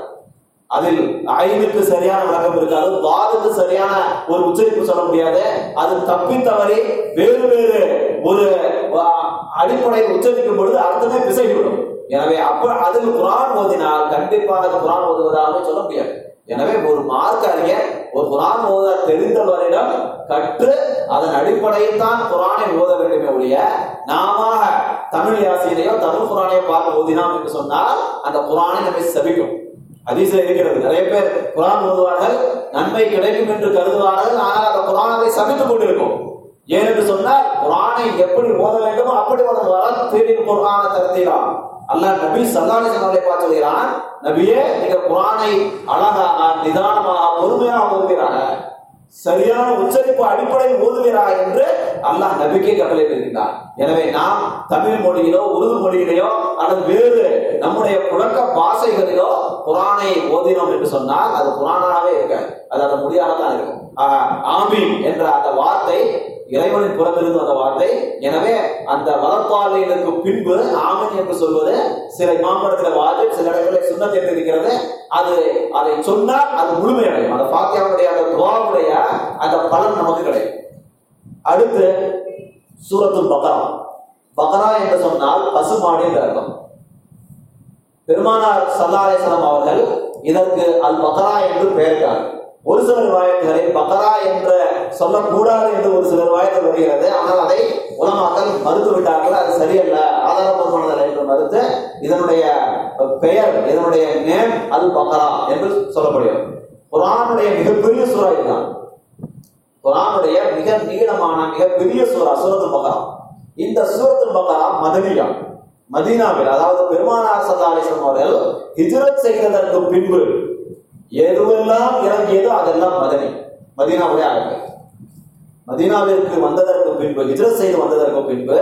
அதில் ஐந்துக்கு சரியான விளக்கம் இருக்காது வாதுக்கு சரியான ஒரு உச்சரிப்பு சொல்ல முடியாது. அது தப்பி தவறி வேறு வேறு ஒரு அடிப்படையில் உச்சரிக்கும் பொழுது அர்த்தமே பிசைவிடும் எனவே அப்ப அதில் குரான் ஓதினால் கண்டிப்பாக அது குரான் ஓதுவதாக சொல்ல முடியாது. எனவே ஒரு மார்க் அறிய ஒரு குரான் ஓத தெரிந்தவரிடம் கற்று அதன் அடிப்படையில் தான் குரானை ஓத வேண்டுமே ஒழிய நாம தமிழ் யாசியிலையோ தமிழ் குரானையோ பார்த்து ஓதினோம் என்று சொன்னால் அந்த குரானை நம்மை சபிக்கும். அதிசயம் இருக்கிறது. நிறைய பேர் குரான் ஓதுவார்கள் நன்மை கிடைக்கும் என்று கருதுவார்கள் ஆனால் அந்த குரானை சமைத்துக் கொண்டிருக்கும். ஏனென்று சொன்னால் குரானை எப்படி ஓத வேண்டுமோ அப்படி ஓத வர தீரின் குரான தருத்தீரான் அல்லாஹ் நபி சல்லாலி அவர்களை பார்த்து சொல்கிறான் நபியே நீங்க குரானை அழகாக நிதானமாக பொறுமையாக ஓதுகிறாங்க சரியான உச்சரிப்பு அடிப்படையில் ஓதுவீரா என்று அல்லாஹ் நம்பிக்கை கட்டளை இருக்கின்றார் எனவே நாம் தமிழ் மொழியிலோ உருது மொழியிலேயோ அல்லது வேறு நம்முடைய புழக்க பாஷைகளிலோ குரானை ஓதினோம் என்று சொன்னால் அது குரானாவே இருக்காது. அது அந்த மொழியாகத்தான் இருக்கும். ஆமீன் என்ற அந்த வார்த்தை இறைவனின் புறத்திலிருந்து வந்த வார்த்தை. எனவே அந்த வளர்ப்பாளையனுக்கு பின்பு ஆமன் என்று சொல்வது சில இமாமடத்தில் வாஜிப் சில இடங்களில் சுண்ணத் என்று இருக்கிறது. அது அதை சொன்னால் அது முழுமையடையும். அந்த பாத்தியாவுடைய அந்த துவாவுடைய அந்த பலன் நமக்கு கிடைக்கும். அடுத்து சூரத்துல் பக்ரா. பக்ரா என்று சொன்னால் பசுமாடு என்று அர்த்தம். பெருமானார் சல்லாலேசனம் அவர்கள் இதற்கு அல் பக்ரா என்று பெயர்த்தார் ஒரு சில வாயத்துகளில் பக்கரா என்று சொல்லக்கூடாது என்று ஒரு சிலர் வாயத்தில் வருகிறது ஆனால் அதை உலமாக்கள் மறுத்து விட்டார்கள் அது சரியல்ல. ஆதாரபூர்வமானதல்ல என்று மறுத்து இதனுடைய பெயர் இதனுடைய நேம் அல் பக்கரா என்று சொல்லப்படுகிறது. குரானுடைய மிகப்பெரிய சூறா இதுதான். குரானுடைய மிக நீளமான மிகப்பெரிய சூறா சூரத்துல் பக்கரா. இந்த சூரத்துல் பக்கரா மதனியா மதீனாவில் அதாவது பெருமானார் சல்லா அலிஸ்லாம் அவர்கள் ஹிஜ்ரத் செய்ததற்கு பின்பு எதுவெல்லாம் இறங்கியதோ அதெல்லாம் மதனை. மதீனாவுடைய அழகு மதீனாவிற்கு வந்ததற்கு பின்பு ஹிஜ்ரத் செய்து வந்ததற்கு பின்பு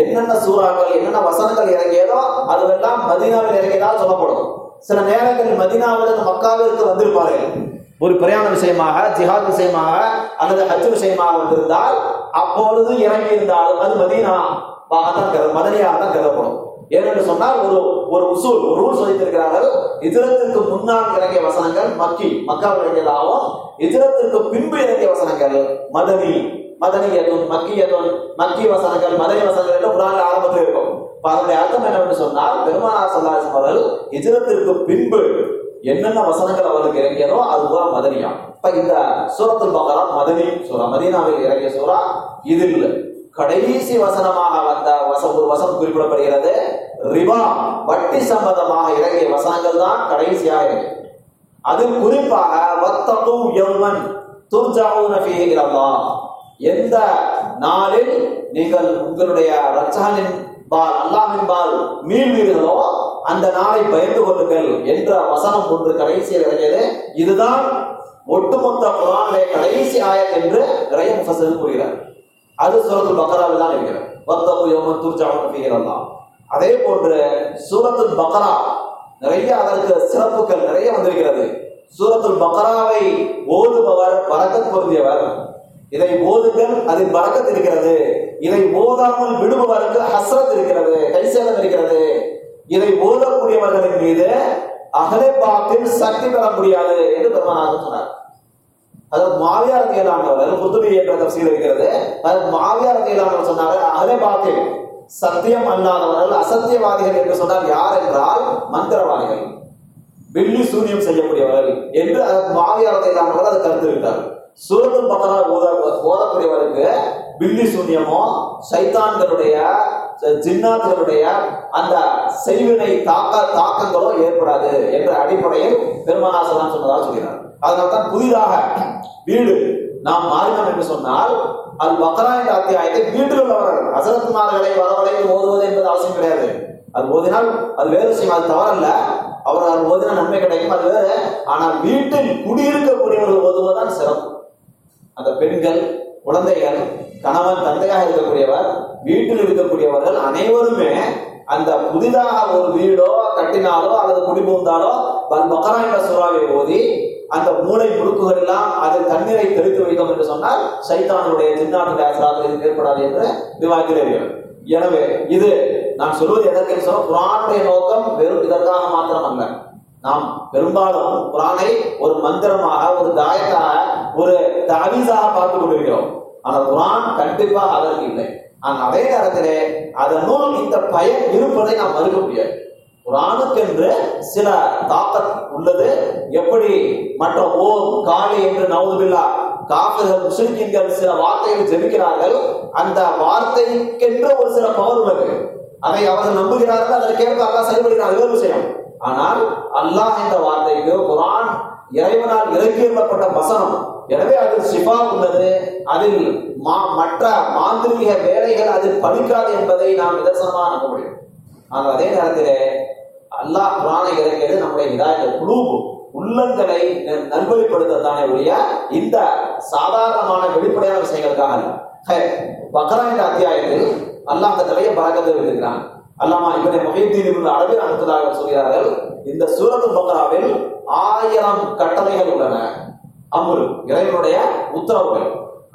என்னென்ன சூறாக்கள் என்னென்ன வசனங்கள் இறங்கியதோ அதுவெல்லாம் மதீனாவில் இறங்கியதால் சொல்லப்படும். சில நேரங்களில் மதினாவிலிருந்து மக்காவிற்கு வந்திருப்பார்கள். ஒரு பிரயாண விஷயமாக ஜிஹாத் விஷயமாக அல்லது ஹஜ் விஷயமாக வந்திருந்தால் அப்பொழுது இறங்கி இருந்தாலும் அது மதீனா. தான் மதனியாக தான் கருதப்படும் ஏனென்று சொன்னால் ஒரு ஒரு உசூல் ஒரு ரூல்ஸ் வைத்திருக்கிறார்கள் இதரத்திற்கு முன்னால் இறங்கிய வசனங்கள் மக்கி மக்காவில் இறங்கியதாகவும் இதரத்திற்கு பின்பு இறங்கிய வசனங்கள் மதனி மதனியதும் மக்கியதும் மக்கி வசனங்கள் மதனி வசனங்கள் என்று குரான் ஆரம்பத்தில் இருக்கும். அதனுடைய அர்த்தம் என்னவென்று சொன்னால் பெருமானார் சல்லாசம் அவர்கள் இதரத்திற்கு பின்பு என்னென்ன வசனங்கள் அவருக்கு இறங்கியதோ அது பூரா மதனியா இப்ப இந்த சூரத்துல் பகரா மதனி சூரா மதீனாவில் இறங்கிய சூரா இதில் கடைசி வசனமாக வந்த வசம் ஒரு வசம் குறிப்பிடப்படுகிறது. ரிபா வட்டி சம்பந்தமாக இறங்கிய வசனங்கள் தான் கடைசியாக இருக்கு. அது குறிப்பாக வத்தகு யௌமன் துர்ஜாவுன ஃபீஹி எந்த நாளில் நீங்கள் உங்களுடைய ரச்சானின் பால் அல்லாஹின் பால் மீள்வீர்களோ அந்த நாளை பயந்து கொள்ளுங்கள் என்ற வசனம் ஒன்று கடைசியில் இறங்கியது. இதுதான் ஒட்டுமொத்த குரானுடைய கடைசி ஆயத் என்று நிறைய முஃபஸர்கள் கூறுகிறார் அது சூரத்து பக்கராவில் தான் இருக்கிறது. வத்தபு யௌமன் துர்ஜாவுன ஃபீஹி அதே போன்று சூரத்து பக்கரா நிறைய அதற்கு சிறப்புகள் நிறைய வந்திருக்கிறது. சூரத்துல் பக்கராவை ஓதுபவர் பறக்கத் பொருந்தியவர். இதை ஓதுங்கள் அதில் பறக்கத் இருக்கிறது. இதை ஓதாமல் விடுபவருக்கு ஹஸ்ரத் இருக்கிறது கைசேதம் இருக்கிறது. இதை ஓதக்கூடியவர்களின் மீது அகலே பாக்கில் சக்தி பெற முடியாது என்று பெருமானாக சொன்னார். அதாவது மாவியார் தேலானவர் குத்துபி என்ற தப்சீல் இருக்கிறது. மாவியார் தேலானவர் சொன்னார் அகலே பாக்கில் சத்தியம் அல்லாதவர்கள் அசத்தியவாதிகள் என்று சொன்னால் யார் என்றால் மந்திரவாதிகள். வெள்ளி சூரியம் செய்யக்கூடியவர்கள் என்று மாவியார் இல்லாமல் அதை கருத்திருக்கிறார் சூரத்து பக்கரா ஓத ஓதக்கூடியவருக்கு பில்லி சூன்யமோ சைத்தான்களுடைய ஜின்னாத்துகளுடைய அந்த செய்வினை தாக்க தாக்கங்களோ ஏற்படாது என்ற அடிப்படையில் பெருமானாசலாம் சொன்னதாக சொல்கிறார். அதனால்தான் புதிதாக வீடு நாம் மாறினோம் என்று சொன்னால் அது வக்கரா என்ற அத்தியாயத்தை வீட்டில் உள்ளவர்கள் அசரத்மார்களை வரவழைத்து ஓதுவது என்பது அவசியம் கிடையாது. அது ஓதினால் அது வேறு விஷயம் அது தவறல்ல. அவர் அது ஓதினால் நன்மை கிடைக்கும் அது வேறு. ஆனால் வீட்டில் குடியிருக்கக்கூடியவர்கள் ஓதுவதுதான் சிறப்பு. அந்த பெண்கள் குழந்தைகள் கணவன் தந்தையாக இருக்கக்கூடியவர் வீட்டில் இருக்கக்கூடியவர்கள் அனைவருமே அந்த புதிதாக ஒரு வீடோ கட்டினாலோ அல்லது குடிபுகுந்தாலோ பக்கரா என்ற சுறாவை ஓதி அந்த மூளை முடுக்குகள் எல்லாம் அதில் தண்ணீரை தெளித்து வைத்தோம் என்று சொன்னால் சைத்தானுடைய ஜின்னானுடைய அசராக இது ஏற்படாது என்று விவாதிக்கிறீர்கள் எனவே இது நான் சொல்வது எதற்கு சொல்ல குரானுடைய நோக்கம் வெறும் இதற்காக மாத்திரம் அல்ல நாம் பெரும்பாலும் குரானை ஒரு மந்திரமாக ஒரு தாயத்தாக ஒரு தாவீசாக பார்த்து கொண்டிருக்கிறோம். ஆனால் குரான் கண்டிப்பாக அதற்கு இல்லை. ஆனால் அதே நேரத்திலே அதனுள் இந்த பயன் இருப்பதை நாம் மறுக்க முடியாது. குரானுக்கென்று சில தாக்கத் உள்ளது. எப்படி மற்ற ஓம் காளி என்று நவுதுபில்லா காஃபிர்கள் முஸ்லிம்கள் சில வார்த்தைகள் ஜெபிக்கிறார்கள். அந்த வார்த்தைக்கென்று ஒரு சில பவர் உள்ளது. அதை அவர்கள் நம்புகிறார்கள் அதற்கேற்ப அல்லாஹ் செயல்படுகிறார் வேறு விஷயம். ஆனால் அல்லாஹ் என்ற வார்த்தைக்கு குரான் இறைவனால் இறக்கியப்பட்ட வசனம். எனவே அதில் சிபா உள்ளது. அதில் மா மற்ற மாந்திரிக வேலைகள் அதில் பலிக்காது என்பதை நாம் நிதர்சனமாக நம்ப முடியும். ஆனால் அதே நேரத்திலே அல்லாஹ் குரானை இறக்கிறது நம்முடைய இதாய குழு உள்ளங்களை நல்வழிப்படுத்தத்தானே ஒழிய இந்த சாதாரணமான வெளிப்படையான விஷயங்களுக்காக பக்ரா என்ற அத்தியாயத்தில் அல்லாஹ் அந்த தலையை பறக்கத்தை விடுகிறான் அல்லாமா இவனை மொஹித்தீன் இவர்கள் அளவில் அனுப்பதாக சொல்கிறார்கள் இந்த சூரத்து பக்ராவில் ஆயிரம் கட்டளைகள் உள்ளன. அமுல் இறைவனுடைய உத்தரவுகள்.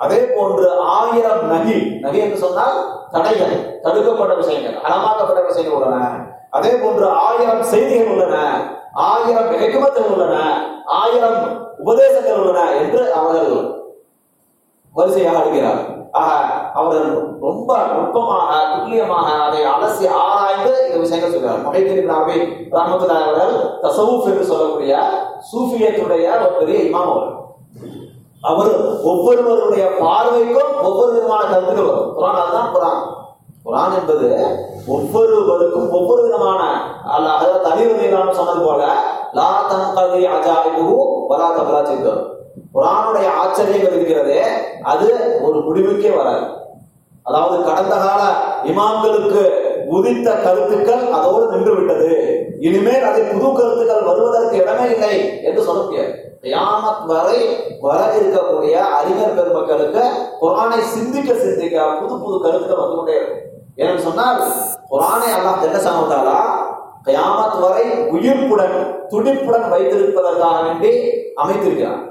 அதே போன்று ஆயிரம் நகி நகி என்று சொன்னால் தடைகள் தடுக்கப்பட்ட விஷயங்கள் அறமாக்கப்பட்ட விஷயங்கள் உள்ளன. அதே போன்று ஆயிரம் செய்திகள் உள்ளன. ஆயிரம் ஹெக்மத்துகள் உள்ளன. ஆயிரம் உபதேசங்கள் உள்ளன என்று அவர்கள் வரிசையாக அடுக்கிறார் ஆக அவர்கள் ரொம்ப நுட்பமாக துல்லியமாக அதை அலசி ஆராய்ந்து இந்த விஷயங்கள் சொல்கிறார். மகைத்திரின் அபி ராமத்துல்லா அவர்கள் தசவுஃப் என்று சொல்லக்கூடிய சூஃபியத்துடைய ஒரு பெரிய இமாம் அவர் அவர் ஒவ்வொருவருடைய பார்வைக்கும் ஒவ்வொரு விதமான கருத்துக்கள் வரும். குரான் அதுதான் குரான். குரான் என்பது ஒவ்வொருவருக்கும் ஒவ்வொரு விதமான அல்ல அதாவது தனிவதையிலான சொன்னது போல லா தன்கதி அஜாயிபு வரா தபலா சித்தம் குரானுடைய ஆச்சரியம் இருக்கிறது? அது ஒரு முடிவுக்கே வராது. அதாவது கடந்த கால இமாம்களுக்கு உதித்த கருத்துக்கள் அதோடு நின்று விட்டது இனிமேல் அதை புது கருத்துக்கள் வருவதற்கு இடமே இல்லை என்று சொல்ல முடியாது. கியாமத் வரை வர இருக்கக்கூடிய அறிஞர் பெருமக்களுக்கு குரானை சிந்திக்க சிந்திக்க புது புது கருத்துக்கள் வந்து கொண்டே இருக்கும். ஏன்னு சொன்னால் குரானை அல்லாஹ் ஜெல்லசாமத்தாலா கயாமத் வரை உயிர்ப்புடன் துடிப்புடன் வைத்திருப்பதற்காக வேண்டி அமைத்திருக்கிறார்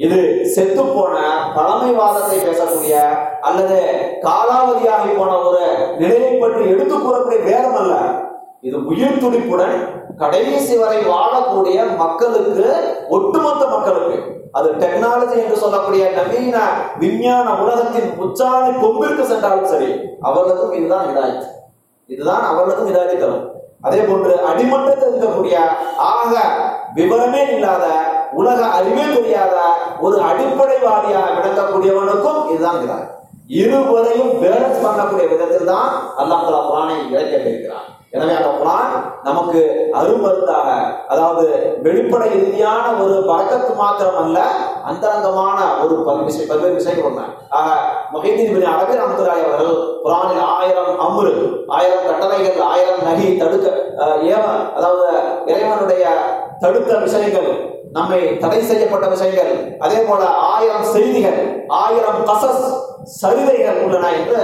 இது செத்து போன பழமைவாதத்தை பேசக்கூடிய அல்லது காலாவதியாகி போன ஒரு நிலையை பற்றி எடுத்து கூறக்கூடிய வேதம் அல்ல. இது உயிர் துடிப்புடன் கடைசி வரை வாழக்கூடிய மக்களுக்கு ஒட்டுமொத்த மக்களுக்கு அது டெக்னாலஜி என்று சொல்லக்கூடிய நவீன விஞ்ஞான உலகத்தின் உச்சாணி கொம்பிற்கு சென்றாலும் சரி அவர்களுக்கும் இதுதான் இதாயிற்று. இதுதான் அவர்களுக்கும் இதாகி தரும் அதே போன்று அடிமட்டத்தில் இருக்கக்கூடிய ஆக விவரமே இல்லாத உலக அறிவே தெரியாத ஒரு அடிப்படைவாதியாக விளக்கக்கூடியவனுக்கும் இதுதான் இதான் இருவரையும் பேலன்ஸ் பண்ணக்கூடிய விதத்தில் தான் அல்லாஹ் தலா குரானை இறக்கியிருக்கிறான் எனவே அந்த குரான் நமக்கு அருமருந்தாக அதாவது வெளிப்படை ரீதியான ஒரு பழக்கத்து மாத்திரம் அல்ல அந்தரங்கமான ஒரு பல் விஷயம் பல்வேறு விஷயங்கள் உண்மை ஆக மொஹிதீன் பின் அரபி அவர்கள் குரானில் ஆயிரம் அமுரு ஆயிரம் கட்டளைகள் ஆயிரம் நகி தடுக்க ஏவ அதாவது இறைவனுடைய தடுத்த விஷயங்கள் நம்மை தடை செய்யப்பட்ட விஷயங்கள் அதே போல ஆயிரம் செய்திகள் ஆயிரம் கசஸ் சரிதைகள் உள்ளன என்று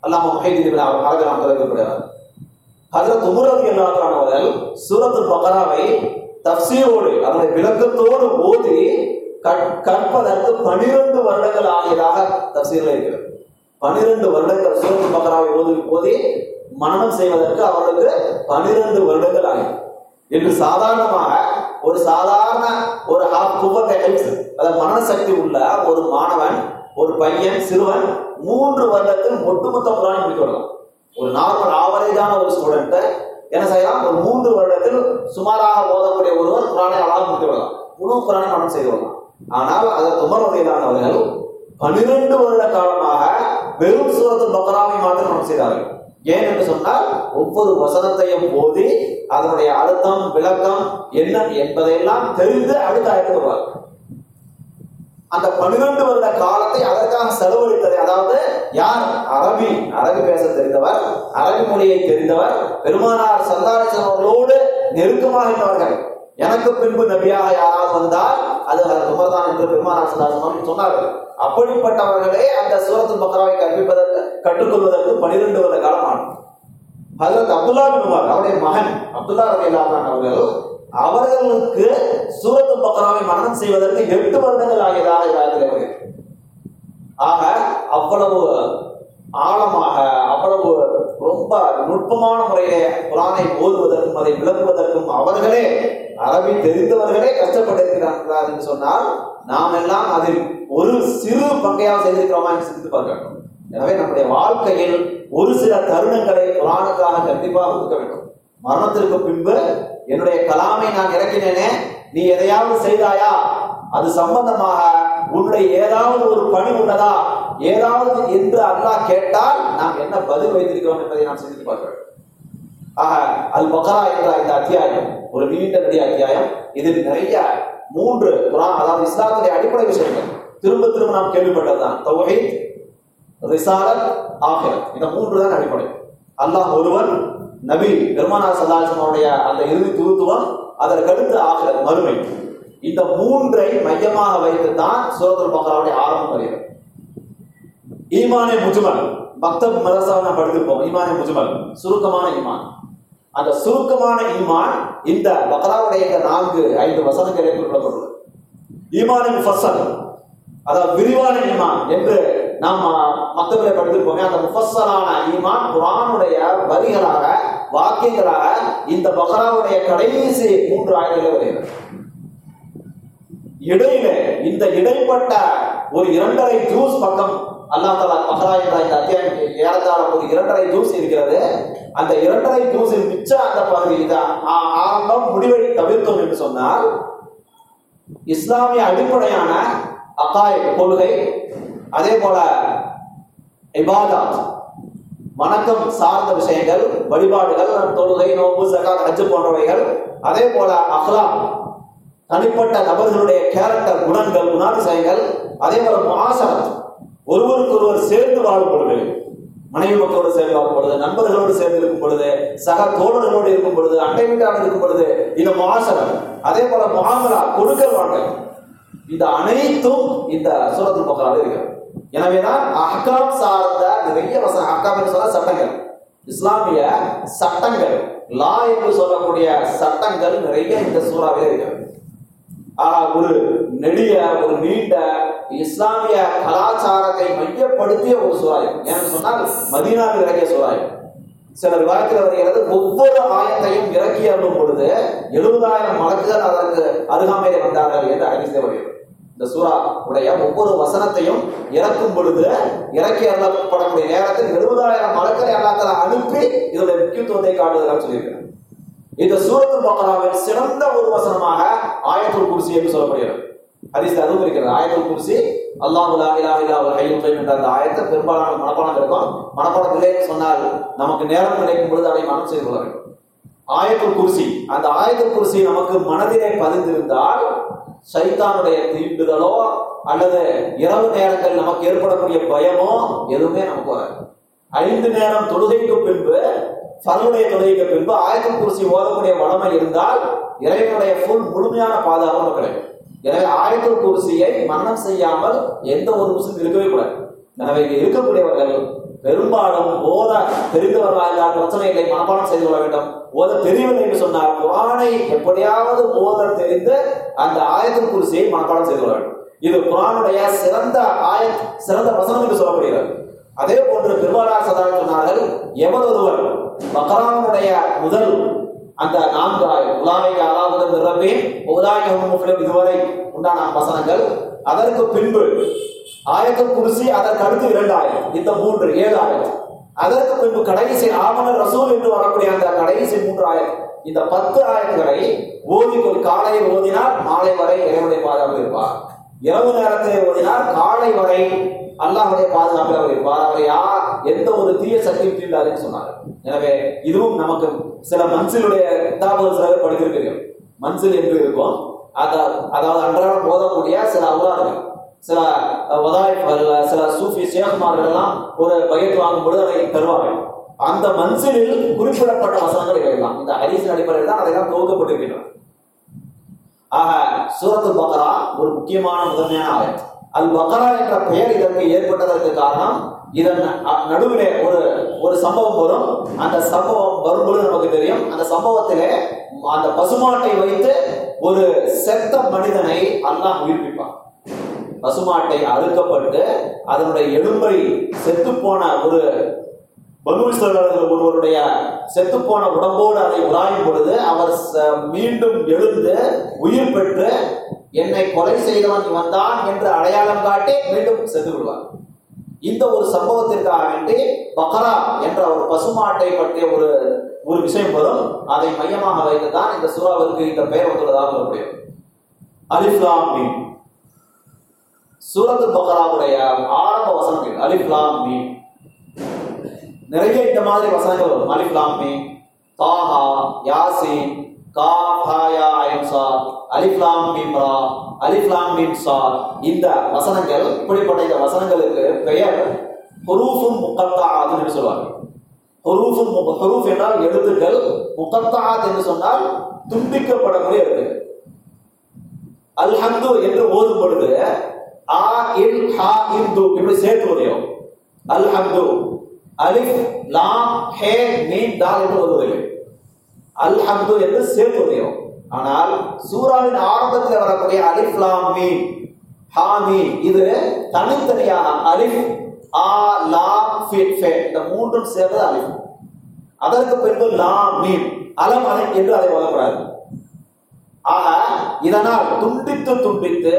அல்லாம மொஹிதீன் பின் அரபி ரஹமத்துல்லாஹி குறிப்பிடுகிறார் ஹஜரத் உமரது ரலியல்லாஹு அன்ஹு அவர்கள் சூரத்துல் பக்ராவை அதனுடைய விளக்கத்தோடு ஓதி கற்பதற்கு பனிரெண்டு வருடங்கள் ஆகியதாக தஃப்சீரில் இருக்கிறது. பனிரெண்டு வருடங்கள் சூரத்து பக்கராவை ஓதி ஓதி மனனம் செய்வதற்கு அவர்களுக்கு பனிரெண்டு வருடங்கள் ஆகும் என்று சாதாரணமாக ஒரு சாதாரண ஒரு ஹாஃப் குவத்தை அதாவது உள்ள ஒரு மாணவன் ஒரு பையன் சிறுவன் மூன்று வருடத்தில் ஒட்டுமொத்த புராணம் முடித்து விடலாம். ஒரு நார்மல் ஆவரேஜான ஒரு ஸ்டூடெண்ட் என்ன செய்யலாம்? ஒரு மூன்று வருடத்தில் சுமாராக ஓதக்கூடிய ஒருவர் குரானை அழகாக முடித்து விடலாம். உணவு குரானை மனம் செய்து விடலாம் ஆனால் அதை அவர்கள் பனிரெண்டு வருட காலமாக வெறும் சூரத்து பக்ராவை மாத்திரம் மனம் செய்தார்கள். ஏன் என்று சொன்னால் ஒவ்வொரு வசனத்தையும் போதி அதனுடைய அர்த்தம் விளக்கம் என்ன என்பதையெல்லாம் தெரிந்து அடுத்த ஆயத்துக்கு வருவார் அந்த பன்னிரண்டு வருட காலத்தை அதற்காக செலவழித்தது. அதாவது யார்? அரபி. அரபி பேச தெரிந்தவர் அரபி மொழியை தெரிந்தவர் பெருமானார் சந்தாரசன் அவர்களோடு நெருக்கமாக இருந்தவர்கள். எனக்கு பின்பு நபியாக யாராவது வந்தால் அது ஹஜரத் உமர் தான் என்று பெருமானார் சந்தாரசன் சொன்னார்கள். அப்படிப்பட்டவர்களே அந்த சூரத்து பக்ராவை கற்பிப்பதற்கு கற்றுக்கொள்வதற்கு பனிரெண்டு வருட காலம் ஆனது ஹஜரத் அப்துல்லா பின் உமர் அவருடைய மகன் அப்துல்லா ரவி அவர்கள் அவர்களுக்கு சூரத்து பக்கராவை மரணம் செய்வதற்கு எட்டு வருடங்கள் ஆகியதாக இதாயத்தில் ஆக அவ்வளவு ஆழமாக அவ்வளவு ரொம்ப நுட்பமான முறையிலே குரானை ஓதுவதற்கும் அதை விளக்குவதற்கும் அவர்களே அரபி தெரிந்தவர்களே கஷ்டப்பட்டிருக்கிறார்கள் என்று சொன்னால் நாம் எல்லாம் அதில் ஒரு சிறு பங்கையாக செய்திருக்கிறோமா என்று சிந்தித்து பார்க்க எனவே நம்முடைய வாழ்க்கையில் ஒரு சில தருணங்களை குரானுக்காக கண்டிப்பாக ஒதுக்க வேண்டும். மரணத்திற்கு பின்பு என்னுடைய கலாமை நான் இறக்கினேனே நீ எதையாவது செய்தாயா? அது சம்பந்தமாக உன்னுடைய ஏதாவது ஒரு பணி உள்ளதா? ஏதாவது என்று அல்லாஹ் கேட்டால் நாம் என்ன பதில் வைத்திருக்கிறோம் என்பதை நாம் சிந்தித்து பார்க்க ஆக அல் பக்ரா என்ற இந்த அத்தியாயம் ஒரு நீண்ட நெடிய அத்தியாயம். இதில் நிறைய மூன்று குரான் அதாவது இஸ்லாத்துடைய அடிப்படை விஷயங்கள். திரும்ப திரும்ப நாம் கேள்விப்பட்டதுதான். தொகை ரிசாலத் ஆகிரத். இந்த மூன்று தான் அடிப்படை. அல்லாஹ் ஒருவன் நபி பெருமானார் சல்லாசனுடைய அந்த இறுதி துருத்துவம் அதற்கடுத்து ஆகிரத் மறுமை. இந்த மூன்றை மையமாக வைத்து தான் சூரத்துல் பக்ராவுடைய ஆரம்பம் வருகிறது. ஈமானே முஜுமல். மக்தப் மதரசாவை நாம் படித்திருப்போம் ஈமானே முஜுமல். சுருக்கமான ஈமான். அந்த சுருக்கமான ஈமான் இந்த பக்ராவுடைய இந்த நான்கு ஐந்து வசனங்களை குறிப்பிடப்பட்டுள்ளது ஈமானின் ஃபசல் அதாவது விரிவான ஈமான் என்று நாம் மக்களை படித்திருப்போமே அந்த முஃபஸலான ஈமான் குரானுடைய வரிகளாக வாக்கியங்களாக இந்த பக்ராவுடைய கடைசி மூன்று ஆயுதங்கள் வருகிறது இடையில இந்த இடைப்பட்ட ஒரு இரண்டரை ஜூஸ் பக்கம் அல்லாஹ் தலா பக்ரா என்ற இந்த அத்தியாயம் ஏறத்தாழ ஒரு இரண்டரை ஜூஸ் இருக்கிறது. அந்த இரண்டரை ஜூஸின் மிச்ச அந்த பகுதி இது ஆரம்பம் முடிவை தவிர்த்தோம் என்று சொன்னால் இஸ்லாமிய அடிப்படையான அகாய் கொள்கை அதே போல இபாதாத் வணக்கம் சார்ந்த விஷயங்கள் வழிபாடுகள் தொழுகை நோம்பு சகாத் ஹஜ் போன்றவைகள். அதே போல அஹ்லா தனிப்பட்ட நபர்களுடைய கேரக்டர் குணங்கள் குணாதிசயங்கள் அதே போல முஆசரத் ஒருவருக்கு ஒருவர் சேர்ந்து வாழும் பொழுது மனைவி மக்களோடு சேர்ந்து வாழும் பொழுது நண்பர்களோடு சேர்ந்து இருக்கும் பொழுது சக தோழர்களோடு இருக்கும் பொழுது அண்டை வீட்டாளர் இருக்கும் பொழுது இந்த முஆசரத் அதே போல மாமலா கொடுக்கல் வாங்கல் இந்த அனைத்தும் இந்த சூரத்து பக்ராவில் இருக்கிறது எனவேதான் அஹ்காப் சார்ந்த நிறைய வசனம் அஹ்காம் சொல்ல சட்டங்கள். இஸ்லாமிய சட்டங்கள் லா என்று சொல்லக்கூடிய சட்டங்கள் நிறைய இந்த சூறாவே இருக்கிறது. ஆனா ஒரு நெடிய ஒரு நீண்ட இஸ்லாமிய கலாச்சாரத்தை மையப்படுத்திய ஒரு சூறாயம். ஏன்னு சொன்னால் மதீனாவில் இறங்கிய சூறாயம். சிலர் விவாதத்தில் வருகிறது ஒவ்வொரு ஆயத்தையும் இறக்கி அருளும் பொழுது எழுபதாயிரம் மலக்குகள் அதற்கு அருகாமையிலே வந்தார்கள் என்று அறிவித்தே வருகிறது. இந்த சூறா உடைய ஒவ்வொரு வசனத்தையும் இறக்கும் பொழுது இறக்கி அருளப்படக்கூடிய நேரத்தில் எழுபதாயிரம் மலக்களை அல்லாத்தல அனுப்பி இதனுடைய முக்கியத்துவத்தை காட்டுவதெல்லாம் சொல்லியிருக்கிறார். இந்த சூரத்துல் பக்ராவில் சிறந்த ஒரு வசனமாக ஆயத்துல் குர்சி என்று சொல்லப்படுகிறது. ஹரிஸ் அதுவும் இருக்கிறது. ஆயத்துல் குர்சி அல்லாஹு லா இலாஹ இல்லா என்ற அந்த ஆயத்தை பெரும்பாலான மனப்பாடம் இருக்கும். மனப்பாடம் இல்லை சொன்னால் நமக்கு நேரம் கிடைக்கும் பொழுது அதை மனம் செய்து கொள்ள வேண்டும். ஆயத்தல் குருசி. அந்த ஆயத்தல் குருசி நமக்கு மனதிலே பதிந்திருந்தால் சைத்தானுடைய தீண்டுதலோ அல்லது இரவு நேரங்கள் நமக்கு ஏற்படக்கூடிய பயமோ எதுவுமே நமக்கு வராது. ஐந்து நேரம் தொழுகைக்கு பின்பு ஃபர்லுடைய தொழுகைக்கு பின்பு ஆயத்தல் குருசி ஓதக்கூடிய வளமை இருந்தால் இறைவனுடைய ஃபுல் முழுமையான பாதுகாப்பு நமக்கு கிடைக்கும். எனவே ஆயத்தல் குருசியை மரணம் செய்யாமல் எந்த ஒரு முஸ்லிம் இருக்கவே கூடாது. எனவே இங்கே இருக்கக்கூடியவர்கள் பெரும்பாலும் ஓத தெரிந்தவர்களாக இருந்தால் பிரச்சனை இல்லை மனப்பாடம் செய்து கொள்ள வேண்டும் ஓத தெரியவில்லை என்று சொன்னால் குரானை எப்படியாவது ஓத தெரிந்து அந்த ஆயத்தின் குறிசியை மனப்பாடம் செய்து கொள்ள வேண்டும் இது குரானுடைய சிறந்த ஆய சிறந்த வசனம் என்று சொல்லப்படுகிறது அதே போன்று பெருமானார் சதா சொன்னார்கள் எவர் ஒருவர் பக்ரானுடைய முதல் அந்த நான்கு ஆயிரம் உலாய் அலாவுடன் நிரம்பி உலாய் முஃபிலும் இதுவரை உண்டான வசனங்கள் அதற்கு பின்பு ஆயத்துல் குருசி அதற்கு அடுத்து இரண்டு ஆயிரம் இந்த மூன்று ஏழு ஆயிரம் அதற்கு பின்பு கடைசி ஆவண ரசூல் என்று வரக்கூடிய அந்த கடைசி மூன்று ஆயிரம் இந்த பத்து ஆயிரங்களை ஓதி காலையில் ஓதினால் மாலை வரை இறைவனை பாதுகாப்பு இருப்பார். இரவு நேரத்திலே ஓதினால் காலை வரை அல்லாஹுடைய பாதுகாப்பில் அவர் இருப்பார். அவர் யார்? எந்த ஒரு தீய சக்தியும் தீண்டாதுன்னு சொன்னார். எனவே இதுவும் நமக்கு சில மன்சிலுடைய கிதாபுகள் சிலர் படித்திருக்கிறோம். மன்சில் என்று இருக்கும். அதாவது அன்றாடம் போதக்கூடிய சில அவுரார்கள் சில வதாய்கள் சில சூஃபி சேகுமார்கள்லாம் ஒரு பயிர் வாங்கும் பொழுது அதை தருவார்கள் அந்த மன்சிலில் குறிப்பிடப்பட்ட வசனங்கள் இவையெல்லாம். இந்த ஹரிசின் அடிப்படையில் தான் அதெல்லாம் துவக்கப்பட்டிருக்கின்றன ஆக சூரத்து பக்ரா ஒரு முக்கியமான முதன்மையான ஆயத். அல் பக்ரா என்ற பெயர் இதற்கு ஏற்பட்டதற்கு காரணம் இதன் நடுவிலே ஒரு ஒரு சம்பவம் வரும். அந்த சம்பவம் வரும்பொழுது நமக்கு தெரியும் அந்த சம்பவத்திலே அந்த பசுமாட்டை வைத்து ஒரு செத்த மனிதனை அல்லாஹ் உயிர்ப்பிப்பான். பசுமாட்டை அறுக்கப்பட்டு அதனுடைய எலும்பை செத்துப்போன ஒரு பனுவிஸ்வரர்கள் ஒருவருடைய செத்துப்போன உடம்போடு அதை உலாயும் பொழுது அவர் ச- மீண்டும் எழுந்து உயிர் பெற்று என்னை கொலை செய்தவன் வந்தான் என்று அடையாளம் காட்டி மீண்டும் செத்து விடுவார். இந்த ஒரு சம்பவத்திற்காக வேண்டி பக்ரா என்ற ஒரு பசுமாட்டை பற்றிய ஒரு ஒரு விஷயம் வரும் அதை மையமாக வைத்து தான் இந்த சூறாவிற்கு இந்த பெயர் வந்துள்ளதாக சொல்லப்படுகிறது அலிஃப்லாம் மீன் சூரத்து பக்ராவுடைய ஆரம்ப வசனங்கள் அலிஃப்லாம் மீன் நிறைய இந்த மாதிரி வசனங்கள் வரும். அலிஃப்லாம் மீன் தாஹா யாசின் கா ஹா அயம்சா அலிஃப்லாம் மீம்ரா அலிஃப்லாம் மீம்சா இந்த வசனங்கள் இப்படிப்பட்ட இந்த வசனங்களுக்கு பெயர் ஹுரூஃபும் முக்கத்தா அதுன்னு சொல்லுவாங்க. ஹரூஃபு மு- என்றால் எழுத்துக்கள் முகத்தாத் என்று சொன்னால் துண்டிக்கப்படக்கூடிய எழுத்துக்கள் அல்ஹம்து என்று ஓதும் பொழுது ஆ இல் ஹா இந்து இப்படி சேர்த்து ஓதுகிறோம் அல்ஹம்து அலிஃப் லாம் ஹே மீன் தால் என்று ஓதுவதில்லை. அல்ஹம்து என்று சேர்த்து உதயம் ஆனால் சூராவின் ஆரம்பத்தில் வரக்கூடிய அலிஃப் லாம் மீன் ஹா மீன் இது தனித்தனியாக அலிஃப் ஆ லா இந்த மூன்றும் சேர்ந்தது அலிஃப் அதற்கு பின்பு லா மீம். அலம் அலை என்று அதை ஓதக்கூடாது ஆக இதனால் துண்டித்து துண்டித்து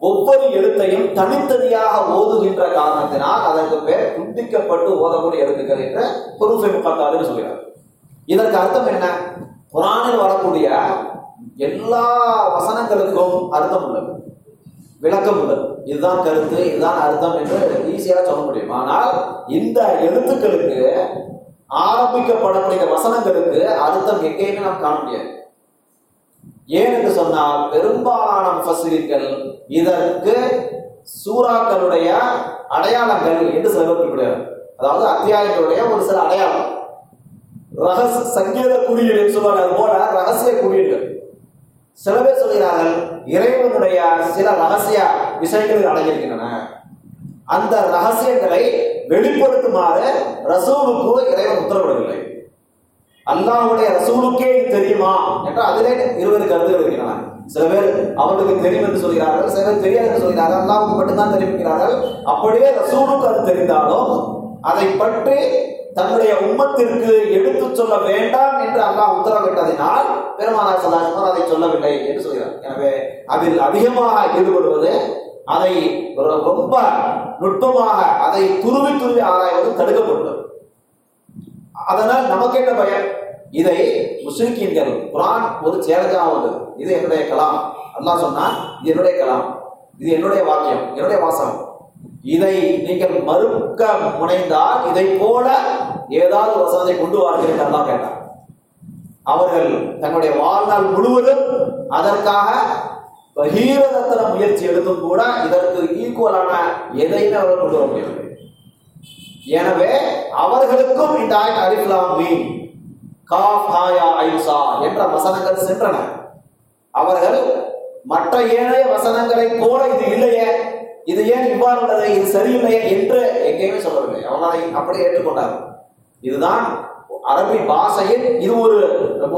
ஒவ்வொரு எழுத்தையும் தனித்தனியாக ஓதுகின்ற காரணத்தினால் அதற்கு பேர் துண்டிக்கப்பட்டு ஓதக்கூடிய எழுத்துக்கள் என்று குருஃபை முப்பத்தாறு சொல்கிறார். இதற்கு அர்த்தம் என்ன? குரானில் வரக்கூடிய எல்லா வசனங்களுக்கும் அர்த்தம் உள்ளது. விளக்கம் உள்ளது. இதுதான் கருத்து இதுதான் அர்த்தம் என்று ஈஸியாக சொல்ல முடியும். ஆனால் இந்த எழுத்துக்களுக்கு ஆரம்பிக்கப்படக்கூடிய வசனங்களுக்கு அர்த்தம் எங்கேயுமே நாம் காண முடியாது. ஏன் என்று சொன்னால் பெரும்பாலான முஃபசிரிகள் இதற்கு சூறாக்களுடைய அடையாளங்கள் என்று சில குறிப்பிடுகிறார் அதாவது அத்தியாயங்களுடைய ஒரு சில அடையாளம். ரகசிய சங்கீத குறியீடு என்று சொல்வாங்க அது போல ரகசிய குறியீடுகள். சில பேர் சொல்கிறார்கள் இறைவனுடைய சில ரகசிய விஷயங்கள் அடங்கியிருக்கின்றன. அந்த ரகசியங்களை வெளிப்படுத்துமாறு ரசூலுக்கு இறைவன் உத்தரவிடவில்லை. அல்லாவுடைய ரசூலுக்கே இது தெரியுமா என்று அதிலே இருவர் கருத்து இருக்கின்றன. சில பேர் அவர்களுக்கு தெரியும் என்று சொல்கிறார்கள் சில பேர் தெரியாது என்று சொல்கிறார்கள் அல்லாவுக்கு மட்டும்தான் தெரிவிக்கிறார்கள். அப்படியே ரசூலுக்கு அது தெரிந்தாலும் அதை பற்றி தன்னுடைய உம்மத்திற்கு எடுத்துச் சொல்ல வேண்டாம் என்று அல்லாஹ் உத்தரவிட்டதினால் பெருமானார் சதாசிவர் அதை சொல்லவில்லை என்று சொல்கிறார். எனவே அதில் அதிகமாக ஈடுபடுவது அதை ஒரு ரொம்ப நுட்பமாக அதை துருவி துருவி ஆராய்வது தடுக்கப்பட்டது. அதனால் நமக்கு என்ன பயன்? இதை முஸ்லிக்கீன்கள் குரான் ஒரு சேலஞ்சாவது இது என்னுடைய கலாம். அல்லாஹ் சொன்னால் இது என்னுடைய கலாம். இது என்னுடைய வாக்கியம் என்னுடைய வாசகம். இதை நீங்கள் மறுக்க முனைந்தால் இதை போல ஏதாவது வசனத்தை கொண்டு வாருங்கள் தான் கேட்டார் அவர்கள் தங்களுடைய வாழ்நாள் முழுவதும் அதற்காக பகீரதத்தன முயற்சி எடுத்தும் கூட இதற்கு ஈக்குவலான எதையுமே அவர்கள் கொண்டு வர முடியவில்லை. எனவே அவர்களுக்கும் இந்த ஆயத் அலிஃப்லாம் மீன் காஃப் ஹாயா ஐசா என்ற வசனங்கள் சென்றன. அவர்கள் மற்ற ஏனைய வசனங்களை போல இது இல்லையே இது ஏன் இவ்வாறு உள்ளது இது சரியில்லையே என்று எங்கேயுமே சொல்லவில்லை. அவர்களை அப்படியே ஏற்றுக்கொண்டார்கள். இதுதான் அரபி பாஷையில் இது ஒரு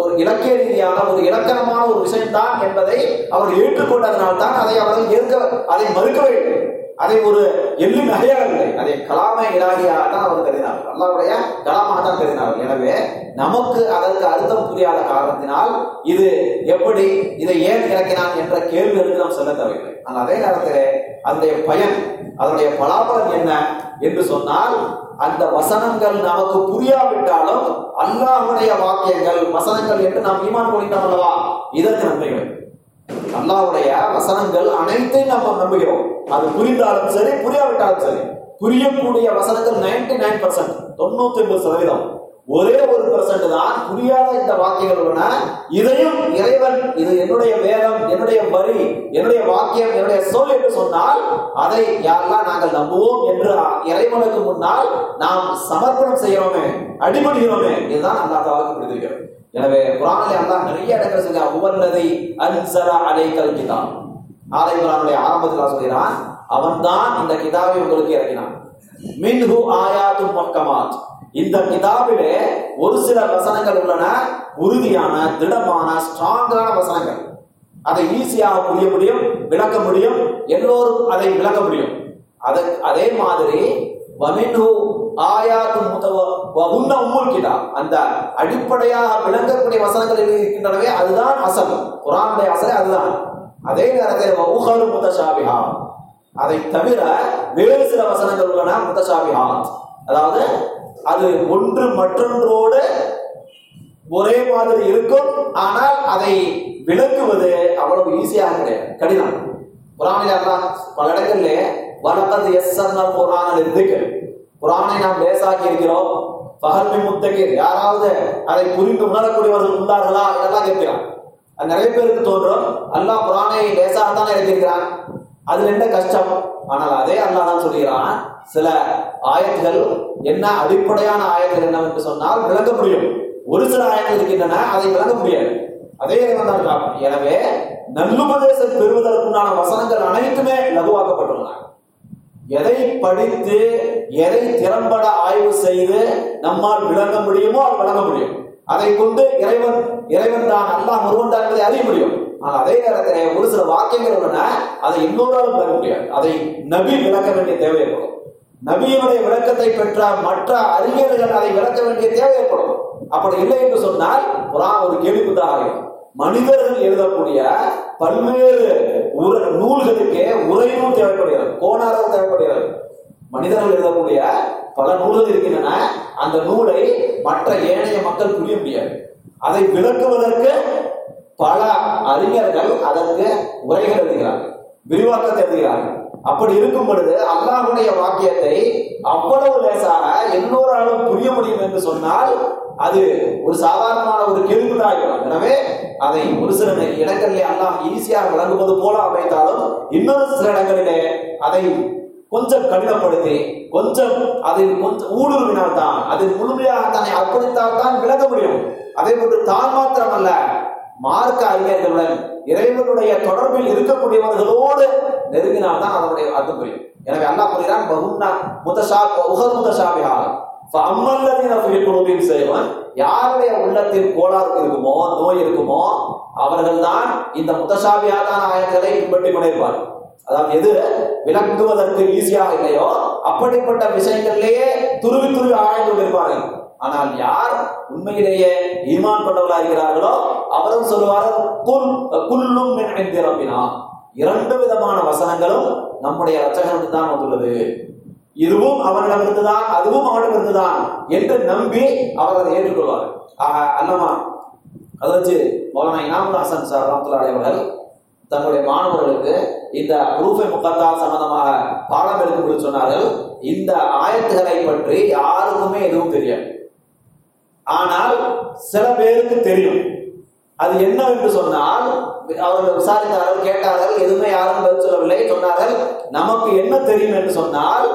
ஒரு இலக்கிய ரீதியான ஒரு இலக்கணமான ஒரு விஷயம்தான் என்பதை அவர் ஏற்றுக்கொண்டதனால் தான் அதை அவர்கள் ஏற்க அதை மறுக்கவே இல்லை. அதை ஒரு எள்ளி நகையாகவில்லை. அதை கலாமை இலாகியாக தான் அவர் கருதினார் அல்லாவுடைய கலாமாக தான் கருதினார் எனவே நமக்கு அதற்கு அர்த்தம் புரியாத காரணத்தினால் இது எப்படி இதை ஏன் இறக்கினான் என்ற கேள்விகளுக்கு நாம் செல்ல தேவையில்லை. ஆனால் அதே நேரத்தில் அதனுடைய பயன் அதனுடைய பலாபலம் என்ன என்று சொன்னால் அந்த வசனங்கள் நமக்கு புரியாவிட்டாலும் அல்லாஹுடைய வாக்கியங்கள் வசனங்கள் என்று நாம் ஈமான் கொள்கிறோம் அல்லவா? இதற்கு நன்மைகள். அல்லாவுடைய வசனங்கள் அனைத்தையும் நம்ம நம்புகிறோம். அது புரிந்தாலும் சரி புரியாவிட்டாலும் சரி. புரியக்கூடிய வசனங்கள் நைன்டி நைன் பர்சன்ட் தொண்ணூத்தி ஒன்பது சதவீதம். ஒரே ஒரு பர்சன்ட் தான் புரியாத இந்த வாக்கியங்கள் உள்ளன இதையும் இறைவன் இது என்னுடைய வேதம் என்னுடைய வரி என்னுடைய வாக்கியம் என்னுடைய சொல் என்று சொன்னால் அதை யாரெல்லாம் நாங்கள் நம்புவோம் என்று இறைவனுக்கு முன்னால் நாம் சமர்ப்பணம் செய்கிறோமே அடிபடுகிறோமே இதுதான் அந்த தாவுக்கு புரிந்திருக்கிறது. எனவே குரானில் அல்லாஹ் நிறைய இடங்கள் சொல்ல உவல்லதை அன்சரா அலைக்கல் கிதாப். ஆலை குரானுடைய ஆரம்பத்தில் சொல்கிறான் அவன்தான் இந்த கிதாவை உங்களுக்கு இறக்கினான். மின்ஹு ஆயாத்து மக்கமாத் இந்த கிதாபிலே ஒரு சில வசனங்கள் உள்ளன. உறுதியான திடமான ஸ்ட்ராங்கான வசனங்கள். அதை ஈஸியாக புரிய முடியும் விளக்க முடியும் எல்லோரும் அதை விளக்க முடியும். அது அதே மாதிரி வமின்ஹு ஆயாத்து முதவ வகுந்த உம்முல் கிதாப். அந்த அடிப்படையாக விளங்கக்கூடிய வசனங்கள் இருக்கின்றனவே அதுதான் அசல். குரானுடைய அசலே அதுதான். அதே நேரத்தில் உஹரு முதஷாபிஹா அதை தவிர வேறு சில வசனங்கள் உள்ளன முதஷாபிஹா அதாவது அது ஒன்று மற்றொன்றோடு ஒரே மாதிரி இருக்கும். ஆனால் அதை விளக்குவது அவ்வளவு ஈஸியாக கிடையாது கடினம். குரானில் பல இடங்கள்ல வடக்கது எஸ் குரானில் இருக்கு குரானை நாம் லேசாக்கி இருக்கிறோம். பகல்மி முத்தகீர். யாராவது அதை புரிந்து உணரக்கூடியவர்கள் உள்ளார்களா இதெல்லாம் கேட்கிறான். நிறைய பேருக்கு தோன்றும். அல்லாஹ் குரானை லேசாக தானே இருக்கிறான் அதுல என்ன கஷ்டம்? ஆனால் அதே அல்லா தான் சொல்கிறான் சில ஆயத்துகள் என்ன அடிப்படையான ஆயத்துகள் என்னவென்று சொன்னால் விளங்க முடியும். ஒரு சில ஆயங்கள் இருக்கின்றன அதை விளங்க முடியாது. அதே தான் எனவே நல்லுபதேசம் பெறுவதற்குண்டான வசனங்கள் அனைத்துமே லகுவாக்கப்பட்டுள்ளன. எதை படித்து எதை திறம்பட ஆய்வு செய்து நம்மால் விளங்க முடியுமோ அது விளங்க முடியும். அதை கொண்டு இறைவன் இறைவன் தான் அல்லாஹ் ஒருவன் தான் என்பதை அறிய முடியும். ஆனா அதே நேரத்துல ஒரு சில வாக்கியங்கள் உள்ளன அதை இன்னொரு விளக்க முடியாது. அதை நபி விளக்க வேண்டிய தேவை ஏற்படும் நபியினுடைய விளக்கத்தை பெற்ற மற்ற அறிஞர்கள் அதை விளக்க வேண்டிய தேவை ஏற்படும் அப்படி இல்லை என்று சொன்னால் ஒரு கேள்விக்குதான் ஆகும் மனிதர்கள் எழுதக்கூடிய பல்வேறு உர நூல்களுக்கே உரையும் தேவைப்படுகிறது கோணாரம் தேவைப்படுகிறது. மனிதர்கள் எழுதக்கூடிய பல நூல்கள் இருக்கின்றன. அந்த நூலை மற்ற ஏனைய மக்கள் புரிய முடியாது. அதை விளக்குவதற்கு பல அறிஞர்கள் அதற்கு உரைகள் எழுதுகிறார்கள் விரிவாக்கத்தை எழுதுகிறார்கள் அப்படி இருக்கும் பொழுது அல்லாஹுடைய வாக்கியத்தை அவ்வளவு லேசாக எல்லோராலும் புரிய முடியும் என்று சொன்னால் அது ஒரு சாதாரணமான ஒரு கேள்விதாயிடும் எனவே அதை ஒரு சில இடங்களிலே அல்லாஹ் ஈஸியாக விளங்குவது போல அமைத்தாலும் இன்னொரு சில இடங்களிலே அதை கொஞ்சம் கடினப்படுத்தி கொஞ்சம் அதை கொஞ்சம் ஊடுருவினால் தான் அதில் முழுமையாக தன்னை அர்ப்பணித்தால் தான் விளங்க முடியும். அதே போன்று தான் மாத்திரமல்ல மார்க்க அறிஞர்களுடன் இறைவனுடைய தொடர்பில் இருக்கக்கூடியவர்களோடு நெருங்கினால் தான் அதனுடைய அர்த்தம் புரியும். எனவே அல்லா கூறுகிறான் பகுன்னா முதசா உகர் முதசாபிகாலம் அம்மல்லதீன செய்வன் யாருடைய உள்ளத்தில் கோளாறு இருக்குமோ நோய் இருக்குமோ அவர்கள் தான் இந்த முத்தசாபியாதான ஆயங்களை பின்பற்றி கொண்டிருப்பார். அதாவது எது? விளக்குவதற்கு ஈஸியாக இல்லையோ அப்படிப்பட்ட விஷயங்களிலேயே துருவி துருவி ஆழ்ந்து கொண்டிருப்பார்கள். ஆனால் யார் உண்மையிலேயே ஈமான் கொண்டவர்களாக இருக்கிறார்களோ அவரும் சொல்லுவார்கள் குல் குல்லும் மின் இரண்டு விதமான வசனங்களும் நம்முடைய ரச்சகனுக்கு தான் வந்துள்ளது. இதுவும் அவனிடமிருந்து தான் அதுவும் அவனிடமிருந்து தான் என்று நம்பி அவர் அதை ஏற்றுக்கொள்வார். ஆக அல்லமா அதை வச்சு மௌலானா இனாமுல் ஹசன் சார் ரஹ்மத்துல்லாஹி அவர்கள் மாணவர்களுக்கு இந்த ரூஃபை முகத்தா சம்பந்தமாக பாடம் எடுக்கும்போது சொன்னார்கள். இந்த ஆயத்துகளை பற்றி யாருக்குமே எதுவும் தெரியாது. ஆனால் சில பேருக்கு தெரியும். அது என்ன என்று சொன்னால் அவர்கள் விசாரித்தார்கள் கேட்டார்கள் எதுவுமே யாரும் பதில் சொல்லவில்லை. சொன்னார்கள் நமக்கு என்ன தெரியும் என்று சொன்னால்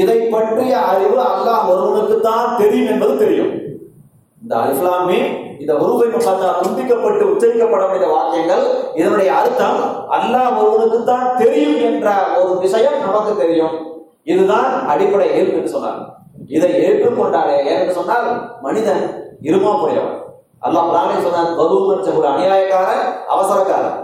இதை பற்றிய அறிவு அல்லாஹ் ஒருவனுக்கு தான் தெரியும் என்பது தெரியும். இந்த அலிஃப்லாமே இந்த உருவை முகத்தா துண்டிக்கப்பட்டு உச்சரிக்கப்பட வேண்டிய வாக்கியங்கள் இதனுடைய அர்த்தம் அல்லாஹ் ஒருவனுக்கு தான் தெரியும் என்ற ஒரு விஷயம் நமக்கு தெரியும். இதுதான் அடிப்படை இயல்பு என்று சொன்னார் இதை ஏற்றுக்கொண்டாரே. என்று சொன்னால் மனிதன் இருமாப்புடையவன் அல்லாஹ் குரானை சொன்னார் பகுவன் ஒரு அநியாயக்காரன் அவசரக்காரன்.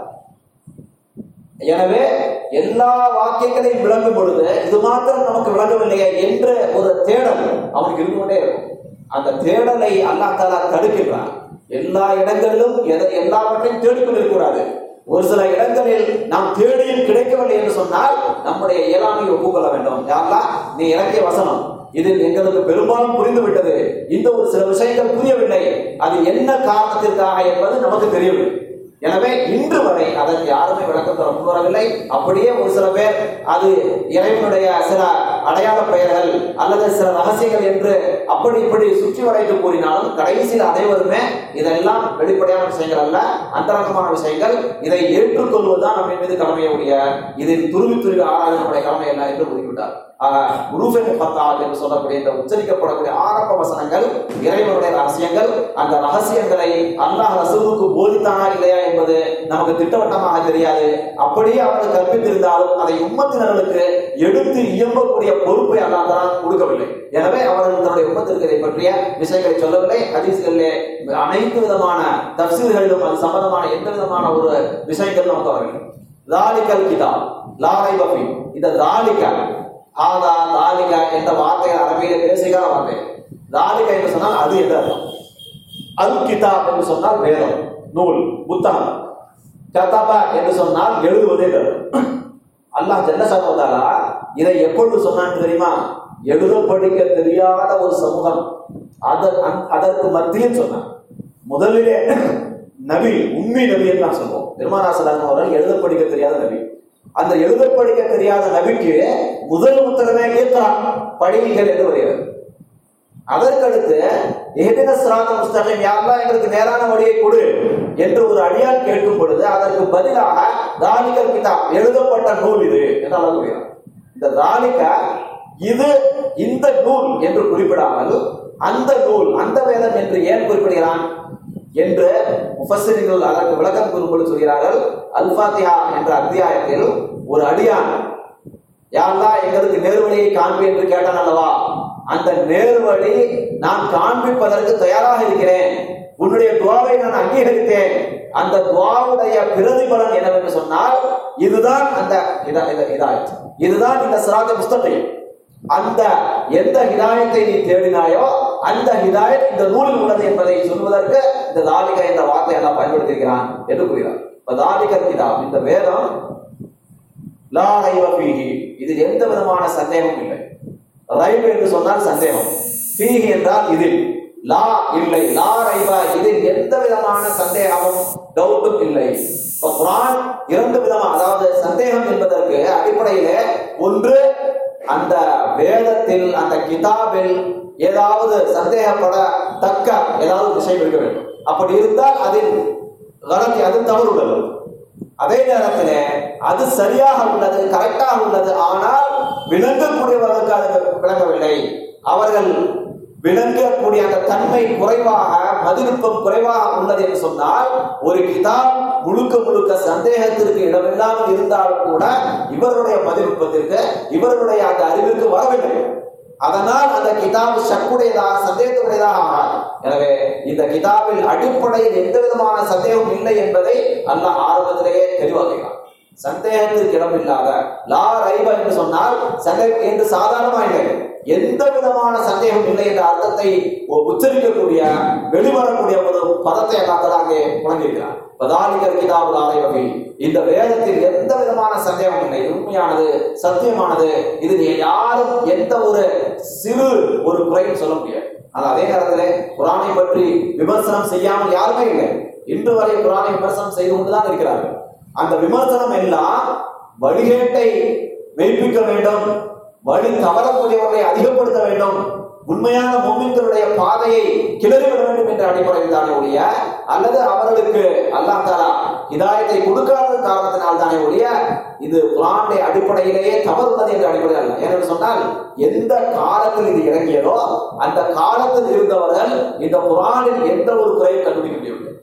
எனவே எல்லா வாக்கியங்களையும் விளங்கும் பொழுது இது மாத்திரம் நமக்கு விளங்கவில்லையே என்ற ஒரு தேடல் அவனுக்கு இருந்து இருக்கும். அந்த தேடலை அல்லாஹ் தாலா தடுக்கின்றான். எல்லா இடங்களிலும் எதை எல்லாவற்றையும் தேடிக்கொண்டிருக்கூடாது ஒரு சில இடங்களில் நாம் தேடியும் கிடைக்கவில்லை என்று சொன்னால் நம்முடைய இயலாமையை ஒப்புக்கொள்ள வேண்டும். யாரெல்லாம் நீ இலக்கிய வசனம். இதில் எங்களுக்கு பெரும்பாலும் புரிந்துவிட்டது. இந்த ஒரு சில விஷயங்கள் புரியவில்லை. அது என்ன காரணத்திற்காக என்பது நமக்கு தெரியவில்லை எனவே இன்று வரை அதற்கு யாருமே விளக்கம் தர முன்வரவில்லை அப்படியே ஒரு சில பேர் அது இறைவனுடைய சில அடையாள பெயர்கள் அல்லது சில ரகசியங்கள் என்று அப்படி இப்படி சுற்றி வளைத்து கூறினாலும் கடைசியில் அனைவருமே இதெல்லாம் வெளிப்படையான விஷயங்கள் அல்ல. அந்தரங்கமான விஷயங்கள். இதை ஏற்றுக்கொள்வதுதான் நம்ம மீது கடமையுடைய. இதில் துருவி துருவி ஆராய்ச்சி நம்முடைய கடமை அல்ல என்று கூறிவிட்டார். என்று சொல்லக்கூடிய இந்த உச்சரிக்கப்படக்கூடிய ஆரம்ப வசனங்கள் இறைவனுடைய ரகசியங்கள் அந்த ரகசியங்களை அல்லாஹ் ரசூலுக்கு போதித்தானா இல்லையா என்பது நமக்கு திட்டவட்டமாக தெரியாது. அப்படியே அவர்கள் கற்பித்திருந்தாலும் அதை உம்மத்தினர்களுக்கு எடுத்து இயம்பக்கூடிய பொறுப்பை அல்லாஹ் தான் கொடுக்கவில்லை. எனவே அவர்கள் தன்னுடைய உம்மத்திற்கு இதை பற்றிய விஷயங்களை சொல்லவில்லை ஹதீஸ்களிலே அனைத்து விதமான தப்சீல்களிலும் அது சம்பந்தமான எந்த விதமான ஒரு விஷயங்கள் நமக்கு வரவில்லை தாலிகல் கிதாப் லாரை பஃபி இந்த தாலிகா ஆதா தாலிகா என்ற வார்த்தைகள் அரபியில பேசிக்கான வார்த்தை தாலிகா என்று சொன்னால் அது என்று அர்த்தம். அல் கிதாப் என்று சொன்னால் வேதம் நூல் புத்தகம். கதபா என்று சொன்னால் எழுதுவதே அர்த்தம் அல்லாஹ் ஜென்ன சகோதரா இதை எப்பொழுது சொன்னான்னு தெரியுமா? எழுத படிக்க தெரியாத ஒரு சமூகம். அத- அந்- அதற்கு மத்தியில் சொன்னான். முதலிலே நபி உண்மை நபி என்று நான் சொல்லுவோம் பெருமானாசலம் அவர்கள் எழுத படிக்க தெரியாத நபி. அந்த எழுத படிக்க தெரியாத நபிக்கு முதல் உத்தரவே ஏற்றான் படிகள் என்று வருகிறது அதற்கடுத்து ஏதின சிராத முஸ்தகம் யாரெல்லாம் எங்களுக்கு நேரான வழியை கொடு என்று ஒரு அடியால் கேட்கும் பொழுது அதற்கு பதிலாக தாலிகல் கிதாப் எழுதப்பட்ட நூல் இது என்று அவர் இந்த தாலிகா இது இந்த நூல் என்று குறிப்பிடாமல் அந்த நூல் அந்த வேதம் என்று ஏன் குறிப்பிடுகிறான்? என்று முஃபஸ்ஸிரிகள் அதற்கு விளக்கம் கூறும்போது சொல்கிறார்கள் அல்பாத்தியா என்ற அத்தியாயத்தில் ஒரு அடியான் யாரா எங்களுக்கு நேர்வழியை காண்பி என்று கேட்டான் அல்லவா? அந்த நேர்வழி நான் காண்பிப்பதற்கு தயாராக இருக்கிறேன். உன்னுடைய துவாவை நான் அங்கீகரித்தேன். அந்த துவாவுடைய பிரதிபலன் என்னவென்று சொன்னால் இதுதான் அந்த இதா- இதாயத் இதுதான் இந்த சிராத புஸ்தகம் அந்த எந்த ஹிதாயத்தை நீ தேடினாயோ அந்த ஹிதாயத் இந்த நூலில் உள்ளது என்பதை சொல்வதற்கு இந்த தாலிகா என்ற வார்த்தையை எல்லாம் பயன்படுத்தியிருக்கிறான் என்று கூறுகிறார். இப்ப தாலிகர் கிதாப் இந்த வேதம் லா ரைவ ஃபீஹி. இதில் எந்த விதமான சந்தேகமும் இல்லை. ரைவ் என்று சொன்னால் சந்தேகம். பீகி என்றால் இதில். லா இல்லை. லா ரைவா இதில் எந்த விதமான சந்தேகமும் டவுட்டும் இல்லை. இப்ப குரான் இரண்டு விதமா அதாவது சந்தேகம் என்பதற்கு அடிப்படையில ஒன்று அந்த வேதத்தில் அந்த கிதாபில் ஏதாவது சந்தேகப்படத்தக்க ஏதாவது விஷயம் இருக்க வேண்டும். அப்படி இருந்தால் அதில் கலத்தி அது தவறு உள்ளது அதே நேரத்தில் அது சரியாக உள்ளது கரெக்டாக உள்ளது. ஆனால் விளங்கக்கூடியவர்களுக்கு அது விளங்கவில்லை. அவர்கள் விளங்கக்கூடிய அந்த தன்மை குறைவாக மதிநுட்பம் குறைவாக உள்ளது என்று சொன்னால் ஒரு கிதாப் முழுக்க முழுக்க சந்தேகத்திற்கு இடமில்லாமல் இருந்தாலும் கூட இவருடைய மதிநுட்பத்திற்கு இவருடைய அந்த அறிவிற்கு வர வேண்டும் அதனால் அந்த கிதாப் சக்குடையதாக சந்தேகத்துடையதாக ஆகாது. எனவே இந்த கிதாபில் அடிப்படையில் எந்த விதமான சந்தேகம் இல்லை என்பதை அல்லாஹ் ஆரம்பத்திலேயே தெளிவாகிறான் சந்தேகத்திற்கு இடமில்லாத லா ரைபா என்று சொன்னால் சந்தேகம் என்று சாதாரணமா இல்லை. எந்த விதமான சந்தேகம் இல்லை என்ற அர்த்தத்தை உச்சரிக்கக்கூடிய வெளிவரக்கூடிய ஒரு பதத்தை அல்லாஹ் அங்கே முழங்கியிருக்கிறார் பதாலிகர் கிதாபு ஆலைவகை இந்த வேதத்தில் எந்த விதமான சந்தேகம் இல்லை. உண்மையானது சத்தியமானது. இது யாரும் எந்த ஒரு சிறு ஒரு குறையும் சொல்ல முடியாது. ஆனால் அதே நேரத்தில் குரானை பற்றி விமர்சனம் செய்யாமல் யாருமே இல்லை. இன்று வரை குரானை விமர்சனம் செய்து கொண்டுதான் இருக்கிறார்கள். அந்த விமர்சனம் எல்லாம் வழிகேட்டை மெய்ப்பிக்க வேண்டும். வழி தவறக்கூடியவர்களை அதிகப்படுத்த வேண்டும். உண்மையான மோமின்களுடைய பாதையை கிளறிவிட வேண்டும் என்ற அடிப்படையில் தானே ஒழிய அல்லது அவர்களுக்கு அல்லாஹ் தாலா இதாயத்தை கொடுக்காத காரணத்தினால் தானே ஒழிய இது குரானுடைய அடிப்படையிலேயே தவறுள்ளது என்ற அடிப்படையில் அல்ல. ஏனென்று சொன்னால் எந்த காலத்தில் இது இறங்கியதோ அந்த காலத்தில் இருந்தவர்கள் இந்த குரானில் எந்த ஒரு குறையும் கண்டுபிடிக்க முடியவில்லை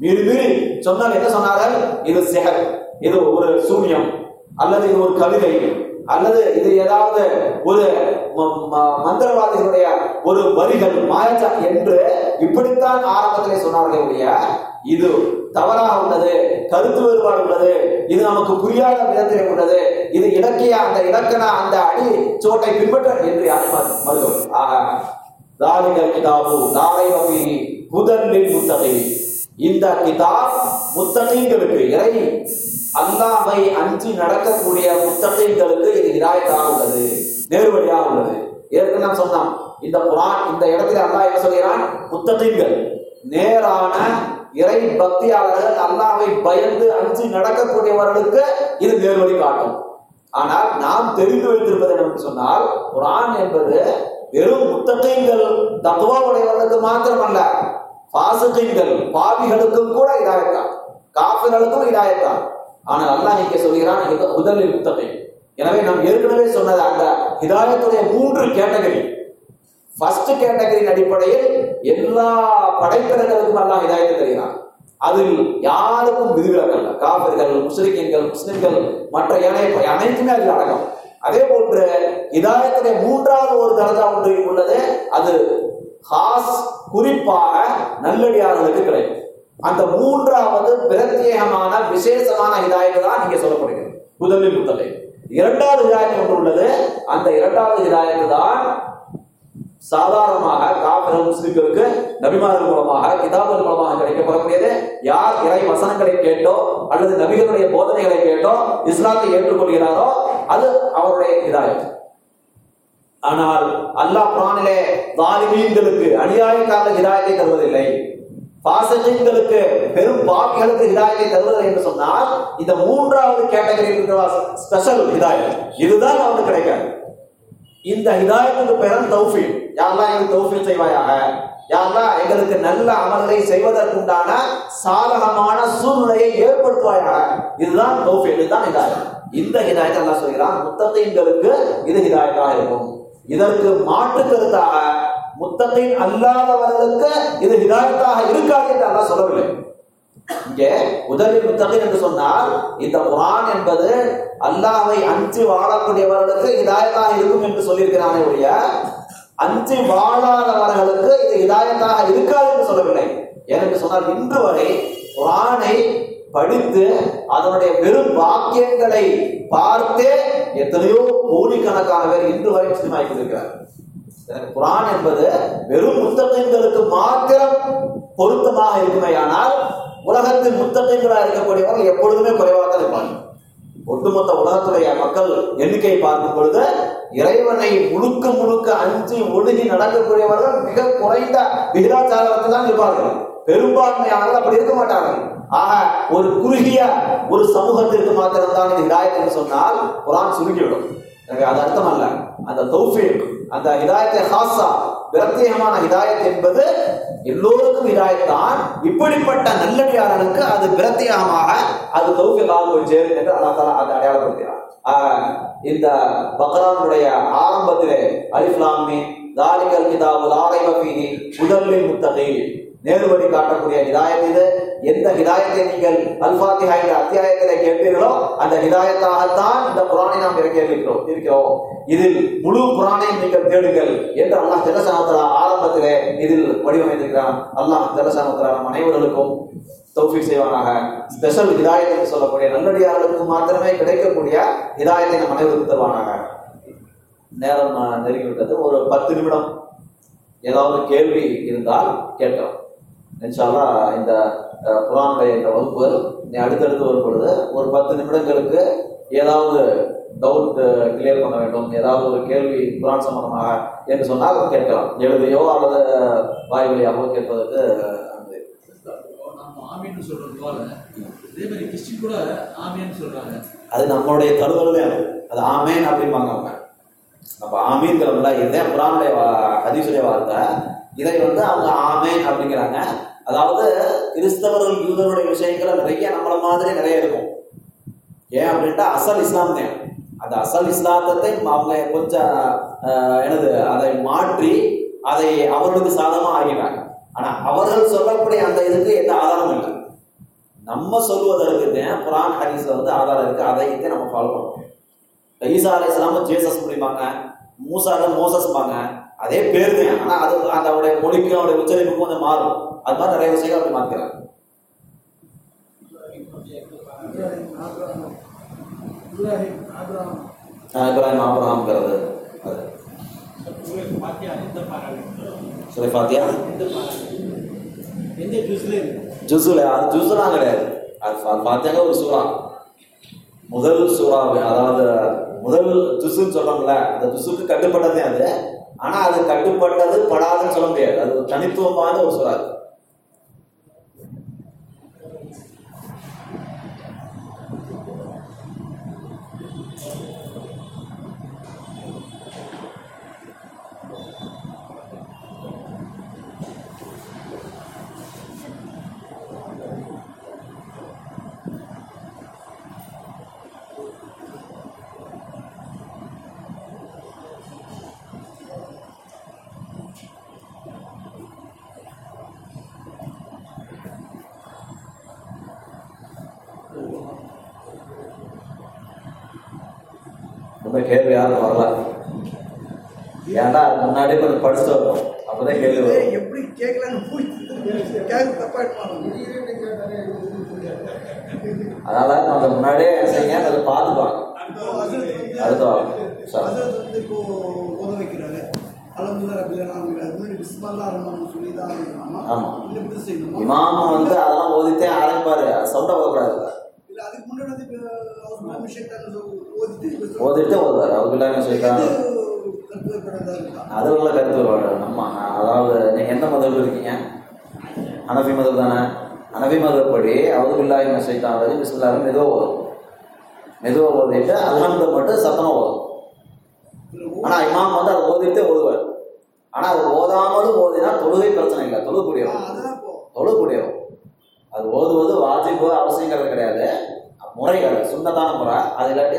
மீறி மீறி சொன்னால் என்ன சொன்னார்கள்? இது சிகர் இது ஒரு சூன்யம் அல்லது இது ஒரு கவிதை. அல்லது இது ஏதாவது ஒரு மந்திரவாதிகளுடைய ஒரு வரிகள் மாயச்சா என்று இப்படித்தான் ஆரம்பத்திலே சொன்னார்களே ஒழிய இது தவறாக உள்ளது கருத்து வேறுபாடு உள்ளது இது நமக்கு புரியாத விதத்திலே உள்ளது இது இலக்கிய அந்த இலக்கண அந்த அடி சோட்டை பின்பற்ற என்று யாரும் மறுக்கும் ஆக தாரிகள் கிதாபு நாளை வகை முதலில் முத்தகை. இந்த கிதாப் முத்தகைங்களுக்கு இறை அல்லாவை அஞ்சு நடக்கக்கூடிய முத்தகைங்களுக்கு இது இதாயத்தாக உள்ளது நேர்வழியாக உள்ளது. ஏற்கனவே நான் சொன்னான் இந்த குரான் இந்த இடத்துல அல்லா என்ன சொல்கிறான்? முத்தகைங்கள் நேரான இறை பக்தியாளர்கள் அல்லாவை பயந்து அஞ்சு நடக்கக்கூடியவர்களுக்கு இது நேர்வழி காட்டும். ஆனால் நாம் தெரிந்து வைத்திருப்பது என்னவென்று சொன்னால் குரான் என்பது வெறும் முத்தகைங்கள் தகுவா உடையவர்களுக்கு மாத்திரமல்ல பாசுகைகள் பாவிகளுக்கும் கூட இதாகத்தான் காப்பிர்களுக்கும் இதாகத்தான் ஆனால் அல்லாஹ் இங்கே சொல்கிறான் இது முதலில் முத்தகை. எனவே நாம் ஏற்கனவே சொன்னது அந்த ஹிதாயத்துடைய மூன்று கேட்டகரி. ஃபர்ஸ்ட் கேட்டகரியின் அடிப்படையில் எல்லா படைப்பினர்களுக்கும் அல்லாஹ் ஹிதாயத்தை தருகிறான். அதில் யாருக்கும் விதிவிலக்கல்ல காவிர்கள் முஸ்லிம்கள் முஸ்லிம்கள் மற்ற ஏனைய அனைத்துமே அதில் அடங்கும். அதே போன்று இதாயத்துடைய மூன்றாவது ஒரு தரஜா ஒன்று உள்ளது அது ஹாஸ் குறிப்பாக நல்லடியார்களுக்கு கிடைக்கும். அந்த மூன்றாவது பிரத்யேகமான விசேஷமான ஹிதாயத்து தான் நீங்க சொல்லப்படுகிறது. முதலில் முத்தலை இரண்டாவது ஹிதாயத்து ஒன்று உள்ளது? அந்த இரண்டாவது ஹிதாயத்து தான் சாதாரணமாக காபிர்கள் முஸ்லிம்களுக்கு நபிமார்கள் மூலமாக கிதாபுகள் மூலமாக கிடைக்கப்படக்கூடியது. யார் இறை வசனங்களை கேட்டோ அல்லது நபிகளுடைய போதனைகளை கேட்டோ இஸ்லாத்தை ஏற்றுக்கொள்கிறாரோ அது அவருடைய இதாயம் ஆனால் அல்லாஹ் குரானிலே வாலிமீன்களுக்கு அநியாயக்காரர்கள் இதாயத்தை தருவதில்லை. பாசங்களுக்கு பெரும் பாக்கிகளுக்கு ஹிதாயத்தை தருவது என்று சொன்னால் இந்த மூன்றாவது கேட்டகரி ஸ்பெஷல் ஹிதாயம். இதுதான் அவனுக்கு கிடைக்காது. இந்த ஹிதாயத்துக்கு பெயர் தௌஃபீல் யாரெல்லாம் எங்களுக்கு தௌஃபீல் செய்வாயாக? யாரெல்லாம் எங்களுக்கு நல்ல அமல்களை செய்வதற்குண்டான சாதகமான சூழ்நிலையை ஏற்படுத்துவாயாக? இதுதான் தௌஃபீல் இதுதான் ஹிதாயம். இந்த ஹிதாயத்தை எல்லாம் சொல்கிறான் முத்தத்தைங்களுக்கு இது ஹிதாயத்தாக இருக்கும். இதற்கு மாற்று கருத்தாக முத்தத்தின் அல்லாதவர்களுக்கு இது ஹிதாயத்தாக இருக்காது என்று அல்லா சொல்லவில்லை. இங்கே உதவி முத்தகின் என்று சொன்னால் இந்த குரான் என்பது அல்லாஹை அஞ்சு வாழக்கூடியவர்களுக்கு இதாயத்தாக இருக்கும் என்று சொல்லியிருக்கிறானே ஒழிய அஞ்சு வாழாதவர்களுக்கு இது இதாயத்தாக இருக்காது என்று சொல்லவில்லை. ஏனென்று சொன்னால் இன்று வரை குரானை படித்து அதனுடைய வெறும் வாக்கியங்களை பார்த்தே எத்தனையோ கோடிக்கணக்கான பேர் இன்று வரை முஸ்லிமாகி இருக்கிறார் குரான் என்பது வெறும் முத்தகங்களுக்கு மாத்திரம் பொருத்தமாக இருக்குமே ஆனால் உலகத்தில் முத்தகங்களாக இருக்கக்கூடியவர்கள் எப்பொழுதுமே குறைவாக தான் இருப்பாங்க ஒட்டுமொத்த உலகத்துடைய மக்கள் எண்ணிக்கை பார்க்கும் பொழுது இறைவனை முழுக்க முழுக்க அஞ்சு ஒழுகி நடக்கக்கூடியவர்கள் மிக குறைந்த விகிதாச்சாரத்தில் தான் இருப்பார்கள். பெரும்பான்மையானவர்கள் அப்படி இருக்க மாட்டார்கள். ஆக ஒரு குறுகிய ஒரு சமூகத்திற்கு மாத்திரம்தான் இந்த ஹிதாயத் என்று சொன்னால் குரான் சுருங்கிவிடும். எனக்கு அது அர்த்தம் அல்ல அந்த தௌஃபீக் அந்த இதாயத்தை ஹாசா பிரத்யேகமான இதாயத் என்பது எல்லோருக்கும் இதாயத்தான் இப்படிப்பட்ட நல்லடியாரனுக்கு அது பிரத்யேகமாக அது தௌஃபீக்காக போய் சேரும் என்று அல்லா தாலா அதை அடையாளப்படுத்துகிறார் இந்த பக்ரானுடைய ஆரம்பத்திலே அலிஃப்லாமி தாலிகல் கிதாபு ஆரைப ஃபீஹி முதலில் முத்தகையில் நேர்வழி காட்டக்கூடிய இதாயம் இது. எந்த ஹிதாயத்தை நீங்கள் அல்பாத்திஹா என்ற அத்தியாயத்திலே கேட்பீர்களோ அந்த ஹிதாயத்தாகத்தான் இந்த குரானை நாம் இறக்கி இருக்கிறோம் இருக்கிறோம். இதில் முழு குரானையும் நீங்கள் தேடுங்கள் என்று அல்லாஹ் ஜல்லசானத்தலா ஆரம்பத்திலே இதில் வடிவமைத்திருக்கிறான். அல்லாஹ் ஜல்லசானத்தலா நம் அனைவர்களுக்கும் தௌஃபீக் செய்வானாக. ஸ்பெஷல் ஹிதாயத் என்று சொல்லக்கூடிய நல்லடியார்களுக்கு மாத்திரமே கிடைக்கக்கூடிய ஹிதாயத்தை நம் அனைவருக்கும் தருவானாக. நேரம் நெருங்கிவிட்டது. ஒரு பத்து நிமிடம் ஏதாவது கேள்வி இருந்தால் கேட்கலாம். இன்ஷால்லா இந்த குரானுடைய இந்த வகுப்புகள் நீ அடுத்தடுத்து வரும் பொழுது ஒரு பத்து நிமிடங்களுக்கு ஏதாவது டவுட் கிளியர் பண்ண வேண்டும். ஏதாவது ஒரு கேள்வி குரான் சம்பந்தமாக என்று சொன்னால் கேட்கலாம். எழுதியோ அல்லது வாய் வழியாகவோ கேட்பதற்கு ஆமீன்னு சொல்றது போல இதே மாதிரி கிறிஸ்டின் கூட ஆமீன்னு சொல்றாங்க. அது நம்மளுடைய தழுவலே அது. அது ஆமேன் அப்படிம்பாங்க அவங்க. நம்ம ஆமீன்கிறவங்கள இதே குரானுடைய ஹதீஸுடைய வார்த்தை. இதை வந்து அவங்க ஆமேன் அப்படிங்கிறாங்க. அதாவது கிறிஸ்தவர்கள் யூதருடைய விஷயங்கள் நிறைய நம்மள மாதிரி நிறைய இருக்கும். ஏன் அப்படின்ட்டா அசல் இஸ்லாம் தான். அந்த அசல் இஸ்லாத்தத்தை அவங்க கொஞ்சம் எனது என்னது அதை மாற்றி அதை அவர்களுக்கு சாதமா ஆகிட்டாங்க ஆனா அவர்கள் சொல்லக்கூடிய அந்த இதுக்கு எந்த ஆதாரமும் இல்லை. நம்ம சொல்வதற்கு தான் குரான் ஹதீஸ்ல வந்து ஆதாரம் இருக்கு அதை நம்ம ஃபாலோ பண்ணுவோம் ஈசா அலை இஸ்லாம ஜேசஸ் முடிப்பாங்க மூசால மோசஸ்பாங்க அதே பேர் தான். ஆனா அது அந்த அவருடைய மொழிக்கும் அவருடைய உச்சரிப்புக்கும் கொஞ்சம் மாறும். அது மாதிரி நிறைய விஷயங்கள் அப்படி மாத்திக்கிறாங்க. ஆஹ் இப்ராஹிம் ஆபரகாம்ங்கிறது அது. பாத்தியா ஜுசுல அது ஜுசுலாம் கிடையாது. அது ஃபா- ஒரு சூறா. முதல் சூறா அதாவது முதல் ஜுசுன்னு சொல்றோம்ல அந்த ஜுசுக்கு கட்டுப்பட்டதே அது ஆனா அது கட்டுப்பட்டது படாதுன்னு சொல்ல முடியாது. அது தனித்துவமான ஒரு சொல்லாது அது. இந்த கேள்வி யாரும் வரல ஏன்டா அது முன்னாடியே கொஞ்சம் படிச்சுட்டு வரணும் அப்பதான் கேள்வி வரும். எப்படி கேட்கலான்னு கேட்க தப்பா அதனால அந்த முன்னாடியே என்ன செய்யுங்க அதை பார்த்துப்பாங்க இமாம் வந்து அதெல்லாம் ஓதித்தே ஆரம்பிப்பாரு. சவுண்டா ஓதக்கூடாது. ஓதிட்டு ஓதுவார். அவர் அது உள்ள கருத்து நம்ம அதாவது நீங்க எந்த மதத்தில் இருக்கீங்க? அனபி மதம் தானே? அனபி மதப்படி அவர் பில்லாய் சைத்தான் பிஸ்மில்லாரும் மெதுவாக ஓதும் மெதுவாக ஓதிட்டு அல்ஹம்து மட்டும் சத்தமாக ஓதும் ஆனா இமாம் வந்து அதை ஓதிட்டு ஓதுவார். ஆனா அது ஓதாமலும் ஓதினா தொழுகை பிரச்சனை இல்லை. இப்போ தொழுகக்கூடியவரும் அது ஓதுவது வாஜிபு அவசியங்கிறது கிடையாது. முறைகள் சுண்ணத்தான முறை அது இல்லாட்டி